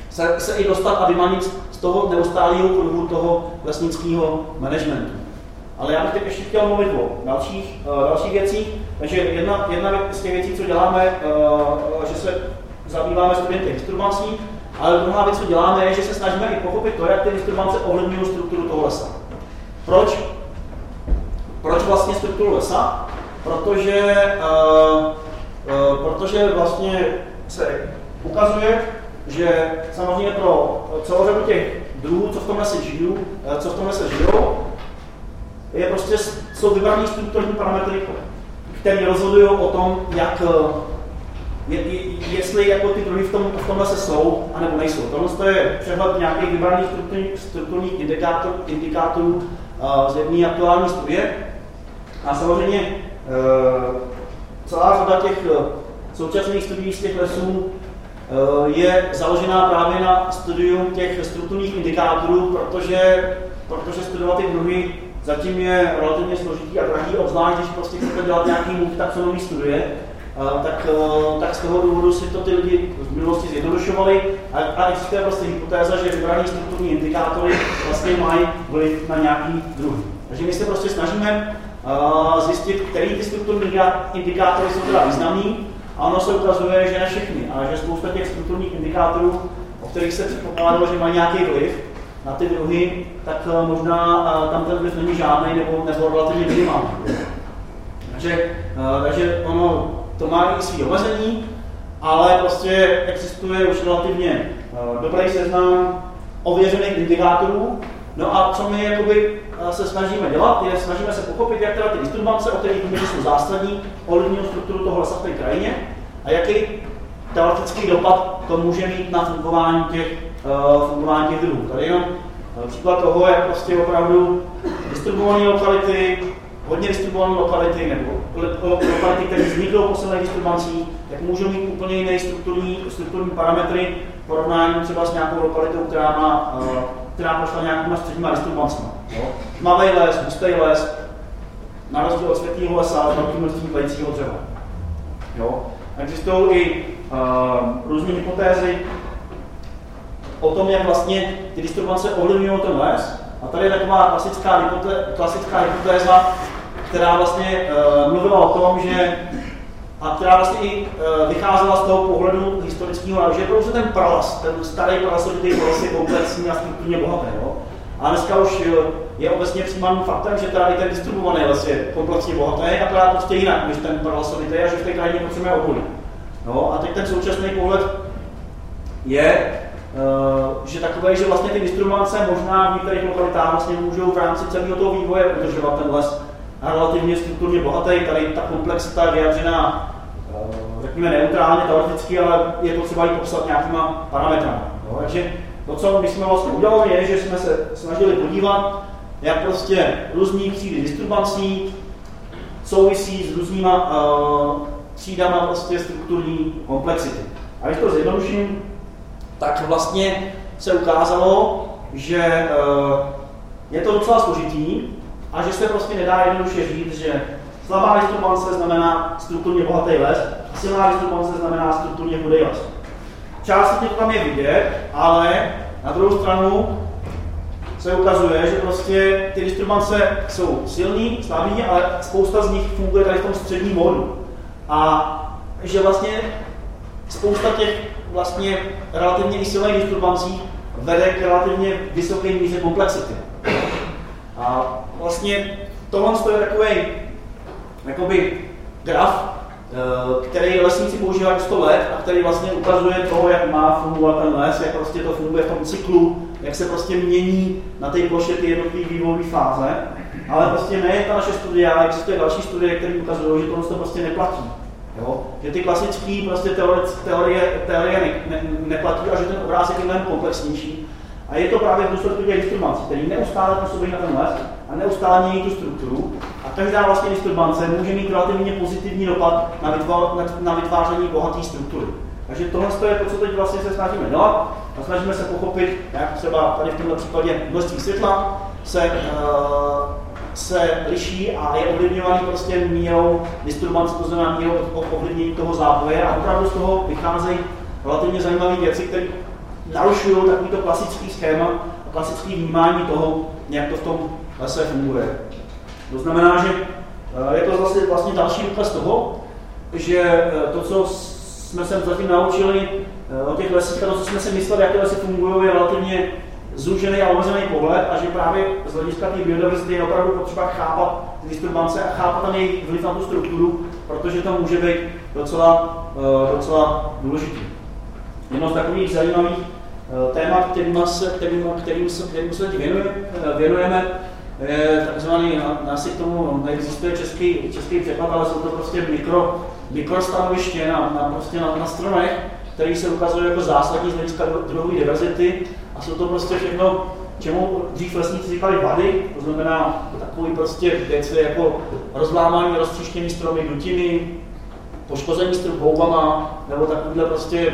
se, se i dostat a vymanit z toho neustálého kruhu toho lesnického managementu. Ale já bych teď ještě chtěl mluvit o dalších, uh, dalších věcích. Takže jedna, jedna z těch věcí, co děláme, uh, že se zabýváme studenty disturbancí, ale druhá věc, co děláme, je, že se snažíme i pochopit to, jak ty disturbance ovlivňují strukturu toho lesa. Proč? Proč vlastně strukturu lesa? Protože, uh, protože vlastně se ukazuje, že samozřejmě pro celou řadu těch druhů, co v tom lese žijou, co v tom lese žijou, je prostě, jsou vybrané strukturní parametry, které rozhodují o tom, jak, je, jestli jako ty druhy v, tom, v tomhle se jsou, anebo nejsou. Tohle je přehled nějakých vybraných strukturních, strukturních indikátor, indikátorů z jedné aktuální studie. A samozřejmě celá řada těch uh, současných studií z těch lesů uh, je založená právě na studium těch strukturních indikátorů, protože, protože studovat ty druhy zatím je relativně složitý a drahý, obzvlášť když prostě chcete dělat nějaký multitaxonový studie, tak, tak z toho důvodu si to ty lidi v minulosti zjednodušovali a, a existuje prostě hypotéza, že vybrané strukturní indikátory vlastně mají vliv na nějaký druh. Takže my se prostě snažíme zjistit, který ty strukturní indikátory jsou teda významný a ono se ukazuje, že ne všechny a že spousta těch strukturních indikátorů, o kterých se předpokládalo, že mají nějaký vliv, na ty druhy, tak eh, možná eh, tam ten vliv není žádný nebo, nebo relativně minimální. Takže, eh, takže ono to má i své omezení, ale prostě existuje už relativně dobrý seznam ověřených indikátorů. No a co my jakoby se snažíme dělat, je snažíme se pochopit, jak teda ty distribuce, o kterých víme, jsou zásadní, ovlivňují strukturu toho lesa v té krajině a jaký teoretický dopad to může mít na fungování těch uh, fungování těch druhů. Tady jenom uh, příklad toho, jak prostě opravdu distribuované lokality, hodně distribuované lokality nebo lokality, které vzniknou po silných jak můžou mít úplně jiné strukturní, strukturní parametry v porovnání třeba s nějakou lokalitou, která má uh, která prošla nějakýma středníma distribuancemi. Malý les, hustý les, na rozdíl od světlého lesa s velkým množstvím tlejícího dřeva. Jo? Existují i uh, různé hypotézy, o tom, jak vlastně ty distribuce ovlivňují ten les. A tady je taková klasická, hypoté, klasická hypotéza, která vlastně uh, mluvila o tom, že a která vlastně i uh, vycházela z toho pohledu historického, že je prostě ten pralas, ten starý pralasovitý pralas je komplexní a strukturně bohatý. Jo? A dneska už je obecně přijímaným faktem, že i ten distribuovaný les je komplexně bohatý, akorát prostě jinak, než ten parlasovitý a že v té krajině potřebujeme obojí. No, a teď ten současný pohled je, uh, že takové, že vlastně ty distribuance možná v některých lokalitách vlastně můžou v rámci celého toho vývoje udržovat ten les relativně strukturně bohatý. Tady ta komplexita je vyjadřená, uh, řekněme, neutrálně, teoreticky, ale je potřeba ji popsat nějakýma parametrami. No, takže to, co my jsme vlastně udělali, je, že jsme se snažili podívat, jak prostě různý třídy disturbancí souvisí s různýma uh, třídama prostě strukturní komplexity. A když to zjednoduším, tak vlastně se ukázalo, že uh, je to docela složitý a že se prostě nedá jednoduše říct, že slabá disturbance znamená strukturně bohatý les, a silná disturbance znamená strukturně chudý les. Částečně to tam je vidět, ale na druhou stranu se ukazuje, že prostě ty disturbance jsou silný, slabý, ale spousta z nich funguje tady v tom středním módu. A že vlastně spousta těch vlastně relativně i silných disturbancí vede k relativně vysoké míře komplexity. A vlastně tohle je takový jakoby graf, eh, který lesníci používají 100 let a který vlastně ukazuje to, jak má fungovat ten les, jak prostě to funguje v tom cyklu, jak se prostě mění na té ploše ty jednotlivé vývojové fáze. Ale prostě ne ta naše studie, ale existuje další studie, které ukazují, že tohle to prostě neplatí. Jo? Že ty klasické prostě teorie, teorie, teorie ne, ne, neplatí a že ten obrázek je mnohem komplexnější. A je to právě v důsledku těch disturbancí, který neustále působí na ten les a neustále mění tu strukturu. A každá vlastně disturbance může mít relativně pozitivní dopad na, vytvá, na, na vytváření bohaté struktury. Takže tohle je to, co teď vlastně se snažíme dělat a snažíme se pochopit, jak třeba tady v tomto případě množství světla se uh, se liší a je ovlivňovaný prostě mírou disturbance, to znamená mírou ovlivnění toho zápoje a opravdu z toho vycházejí relativně zajímavé věci, které narušují takovýto klasický schéma a klasický vnímání toho, jak to v tom lese funguje. To znamená, že eh, je to zase vlastně další důkaz toho, že eh, to, co jsme se zatím naučili eh, o těch lesích a to, co jsme si mysleli, jak ty lesy fungují, je relativně zúžený a omezený pohled a že právě z hlediska té biodiverzity je opravdu potřeba chápat ty disturbance a chápat tam jejich vliv na tu strukturu, protože to může být docela, docela důležitý. Jedno z takových zajímavých uh, témat, kterým se, kterým, kterým se, kterým se věnujeme, věnujeme, je takzvaný, asi k tomu neexistuje český, český překlad, ale jsou to prostě mikro, mikrostanoviště na, na, prostě na, na stromech, který se ukazuje jako zásadní z hlediska druhové diverzity. A jsou to prostě všechno, čemu dřív lesníci říkali vady, to znamená takový prostě věci jako rozlámání, roztříštění stromy, dutiny, poškození strom houbama, nebo takovýhle prostě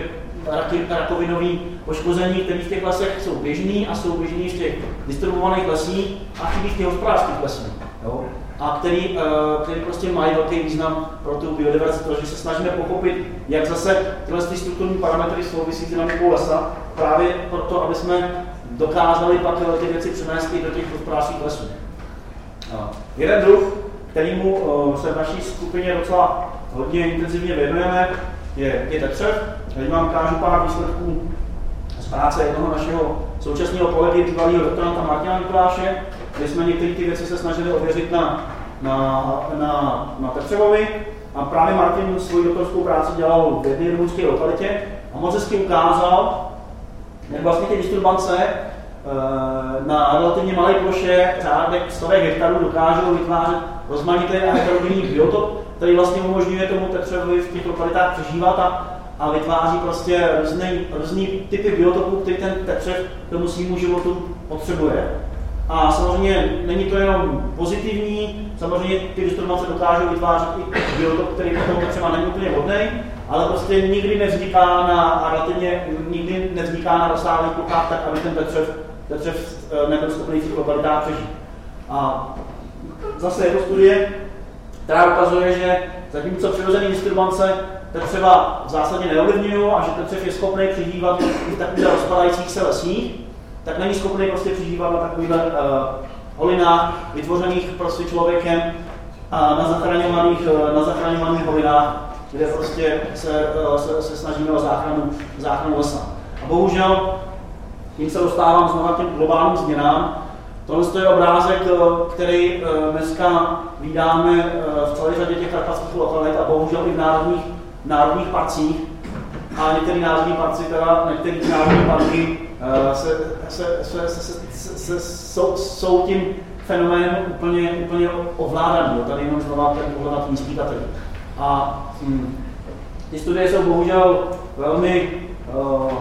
rakovinový poškození, které v těch lesech jsou běžný a jsou běžný v těch distribuovaných lesích a chybí v těch hospodářských lesích. Jo? a který, eh, který prostě mají velký význam pro tu biodiverzitu, takže se snažíme pochopit, jak zase tyhle ty strukturní parametry souvisí s dynamikou lesa, právě proto, aby jsme dokázali pak ty věci přenést i do těch hospodářských lesů. Jeden druh, kterýmu eh, se v naší skupině docela hodně intenzivně věnujeme, je, je tetřev. Tady vám ukážu pár výsledků z práce jednoho našeho současného kolegy, bývalého doktoranta Martina Mikuláše, kde jsme některé ty věci se snažili ověřit na, na, na, na Petřevovi a právě Martin svou doktorskou práci dělal v jedné rumunské lokalitě a moc hezky ukázal, jak vlastně ty disturbance eh, na relativně malé ploše, řádek stovek hektarů, dokážou vytvářet rozmanitý a heterogenní biotop, který vlastně umožňuje tomu Petřevovi v těch lokalitách přežívat a, a vytváří prostě různý, různý typy biotopů, který ten Petřev tomu svýmu životu potřebuje. A samozřejmě není to jenom pozitivní, samozřejmě ty disturbace dokážou vytvářet i biotop, který potom třeba není úplně vhodný, ale prostě nikdy nevzniká na, a relativně nikdy nevzniká na rozsáhlých plochách tak, aby ten Petřev, Petřev eh, nebyl schopný v těch přežít. A zase je to studie, která ukazuje, že zatímco přirozené disturbance Tetřeva v zásadě neovlivňují a že Tetřev je schopný přežívat v takových rozpadajících se lesích, tak není schopný prostě přežívat na takových uh, holinách vytvořených prostě člověkem a na zachraňovaných, uh, na zachraňovaných holinách, kde prostě se, uh, se, se snažíme o záchranu, záchranu lesa. A bohužel, tím se dostávám znovu k těm globálním změnám, Tohle je obrázek, který dneska vydáme v celé řadě těch karpatských lokalit a bohužel i v národních, národních parcích. A některé národní parci, teda některé národní parky se, se, se, se, se, se, se, jsou, jsou tím fenoménem úplně, úplně ovládaný. Tady jenom znova ten pohled na nízký A hm, ty studie jsou bohužel velmi, uh,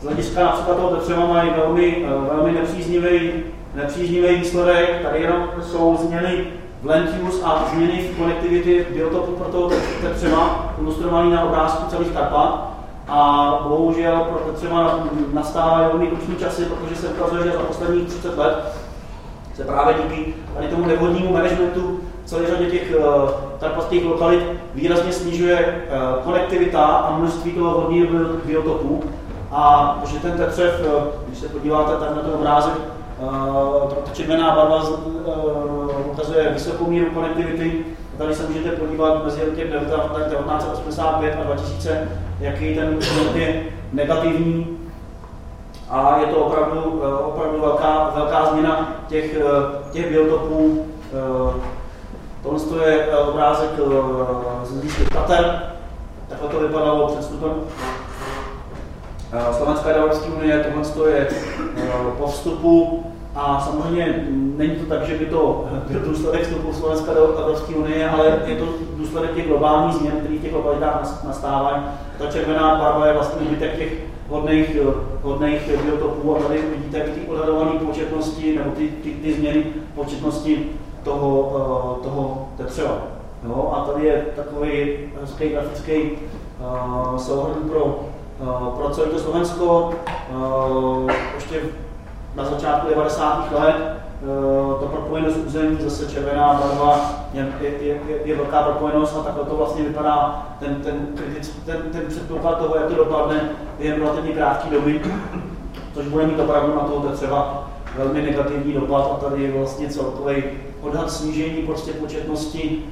z hlediska například toho Tetřema mají velmi, uh, velmi nepříznivý, nepříznivý výsledek. Tady jenom jsou změny Lentius a změny v konektivity biotopu pro toho Tetřema, ilustrovaný na obrázku celých Karpat. A bohužel pro Tetřema nastávají velmi kruční časy, protože se ukazuje, že za posledních 30 let se právě díky tady tomu nevhodnímu managementu celé řadě těch uh, karpatských lokalit výrazně snižuje uh, konektivita a množství toho vodního biotopu. A že ten tetřev, uh, když se podíváte tak na ten obrázek, ta červená barva uh, ukazuje vysokou míru konektivity. Tady se můžete podívat mezi rokem 1985 a 2000, jaký ten je negativní a je to opravdu, eh, opravdu velká, velká změna těch, eh, těch biotopů. Eh, tohle je obrázek z blízkých Tater, takhle to vypadalo před vstupem Slovenská Evropské unie, tohle je po vstupu a samozřejmě není to tak, že by to byl důsledek vstupu Slovenska do Evropské unie, ale je to důsledek těch globálních změn, které v těch lokalitách nastávají. Ta červená barva je vlastně výbytek těch hodných, hodných biotopů a tady vidíte ty odhadované početnosti nebo ty, ty, ty změny početnosti toho, eh, toho tetřeva. Jo? A tady je takový hezký grafický uh, souhrn pro, pro celé to Slovensko. Uh, ještě na začátku 90. let uh, to propojenost území, zase červená barva, je, je, je, je velká propojenost a takhle to vlastně vypadá ten, ten, ten, ten předpoklad toho, jak to dopadne během relativně krátké doby, což bude mít opravdu na toho třeba velmi negativní dopad a tady je vlastně celkový odhad snížení prostě početnosti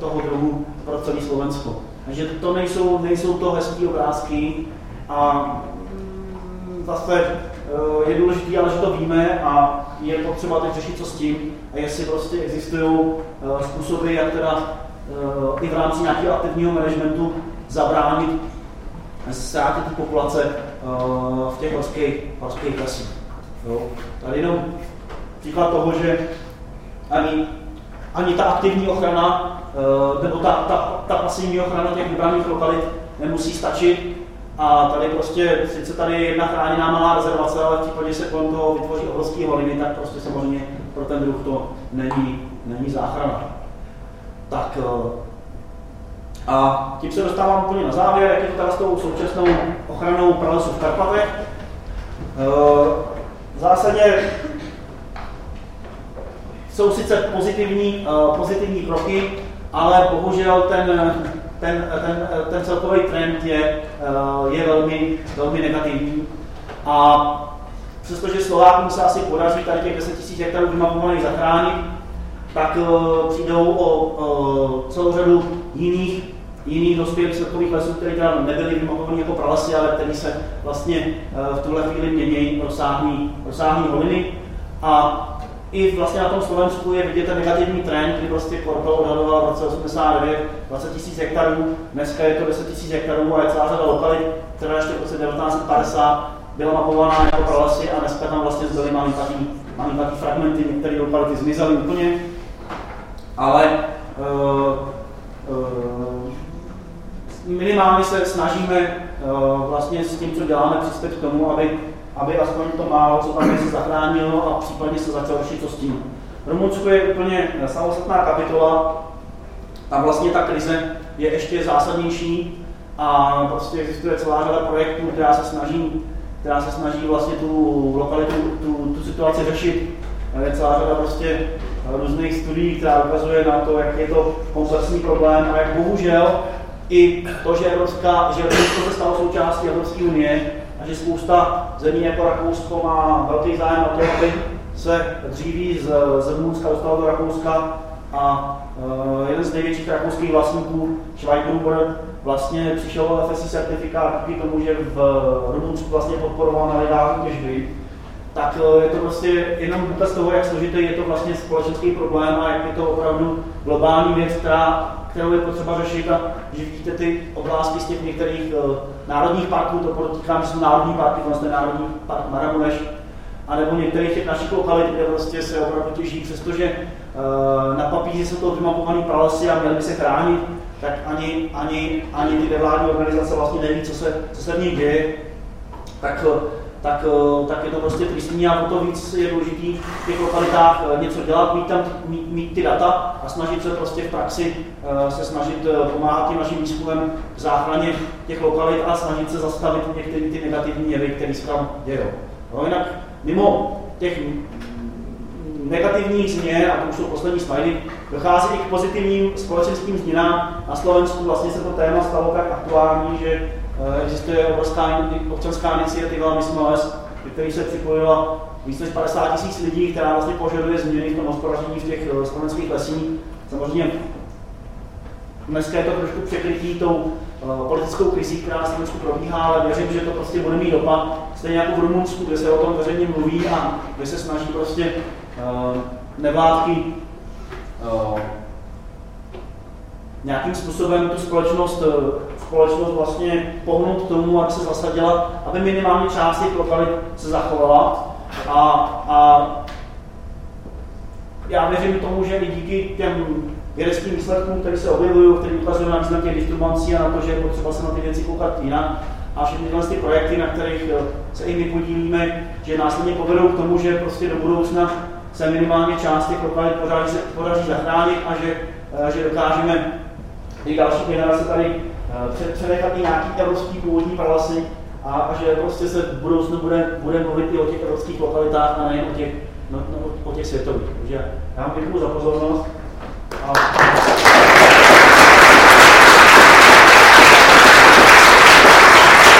toho druhu pro celé Slovensko. Takže to nejsou, nejsou to hezké obrázky a zase uh, je důležité, ale že to víme a je potřeba teď řešit, co s tím a jestli prostě existují uh, způsoby, jak teda uh, i v rámci nějakého aktivního managementu zabránit ztrátě té populace v těch horských, horských lesích. Jo. Tady jenom příklad toho, že ani, ani ta aktivní ochrana, nebo ta, ta, ta pasivní ochrana těch vybraných lokalit nemusí stačit. A tady prostě, sice tady je jedna chráněná malá rezervace, ale v případě, se kolem toho vytvoří obrovský holiny, tak prostě samozřejmě pro ten druh to není, není záchrana. Tak uh, a tím se dostávám úplně na závěr, jak je to teda s tou současnou ochranou pralesu v Karpatech. Eh, v zásadě jsou sice pozitivní, eh, pozitivní kroky, ale bohužel ten, ten, ten, ten celkový trend je, eh, je velmi, velmi negativní. A přestože Slovákům se asi podaří tady těch 10 000 hektarů vymapovaných zachránit, tak přijdou o, o celou řadu jiných jiných dospělých svrchových lesů, které teda nebyly vymapované jako pralesy, ale které se vlastně eh, v tuhle chvíli mění rozsáhlý, rozsáhlý holiny. A i vlastně na tom Slovensku je vidět ten negativní trend, kdy prostě Korpel odhadoval v roce 89 20 000 hektarů, dneska je to 10 000 hektarů a je celá řada lokalit, která ještě v roce 1950 byla mapovaná jako pralesy a dneska tam vlastně zbyly malinkatý, malinkatý fragmenty, některé lokality zmizely úplně, ale uh, uh, minimálně se snažíme uh, vlastně s tím, co děláme, přispět k tomu, aby, aby aspoň to málo, co tam je, se zachránilo a případně se začalo řešit, co s tím. Rumunsku je úplně samostatná kapitola, tam vlastně ta krize je ještě zásadnější a prostě existuje celá řada projektů, která se snaží, která se snaží vlastně tu lokalitu, tu, tu situaci řešit. Je celá řada prostě různých studií, která ukazuje na to, jak je to komplexní problém a jak bohužel i to, že, Evropská, že Rumunsko se stalo součástí Evropské unie a že spousta zemí jako Rakousko má velký zájem o to, aby se dříví z, z Rumunska dostalo do Rakouska a uh, jeden z největších rakouských vlastníků, Schweigruber, vlastně přišel o FSC certifikát díky tomu, že v Rumunsku vlastně podporoval nelegální těžby. tak eh, je to prostě jenom důkaz toho, jak složitý je to vlastně společenský problém a jak je to opravdu globální věc, která, kterou je potřeba řešit a že vidíte ty oblásky z těch některých uh, národních parků, to podotýkám, že jsou národní parky, vlastně národní park Maramuneš, anebo některých těch našich lokalit, kde prostě se opravdu těží, přestože uh, na papíře jsou to vymapované pralesy a měly by se chránit, tak ani, ani, ani ty nevládní organizace vlastně neví, co se, co se v nich děje. Tak uh, tak, eh, tak je to prostě tristní a o to víc je důležitý v těch lokalitách eh, něco dělat, mít tam mít, mít ty data a snažit se prostě v praxi eh, se snažit pomáhat tím našim výzkumem v záchraně těch lokalit a snažit se zastavit některé ty negativní jevy, které se tam dějou. No, jinak mimo těch negativních změn, a to už jsou poslední slajdy, dochází i k pozitivním společenským změnám. Na Slovensku vlastně se to téma stalo tak aktuální, že existuje obrovská občanská iniciativa Miss Males, který se připojila více než 50 tisíc lidí, která vlastně požaduje změny v tom hospodaření v těch eh, slovenských lesích. Samozřejmě dneska je to trošku překrytí tou uh, politickou krizí, která na Slovensku probíhá, ale věřím, že to prostě bude mít dopad. Stejně jako v Rumunsku, kde se o tom veřejně mluví a kde se snaží prostě uh, nevládky uh, nějakým způsobem tu společnost, eh, společnost vlastně pohnout k tomu, aby se zasadila, aby minimálně část těch lokalit se zachovala. A, a já věřím tomu, že i díky těm vědeckým výsledkům, které se objevují, které ukazují na význam těch disturbancí a na to, že je potřeba se na ty věci koukat jinak, a všechny tyhle ty projekty, na kterých eh, se i my podílíme, že následně povedou k tomu, že prostě do budoucna se minimálně část těch lokalit podaří, podaří zachránit a že, eh, že dokážeme ty další generace tady přenechat i nějaký evropský původní pralasy a, a že prostě se v budoucnu bude, bude mluvit i o těch evropských lokalitách a nejen o těch, no, no, o těch světových. Takže já vám děkuji za pozornost. A...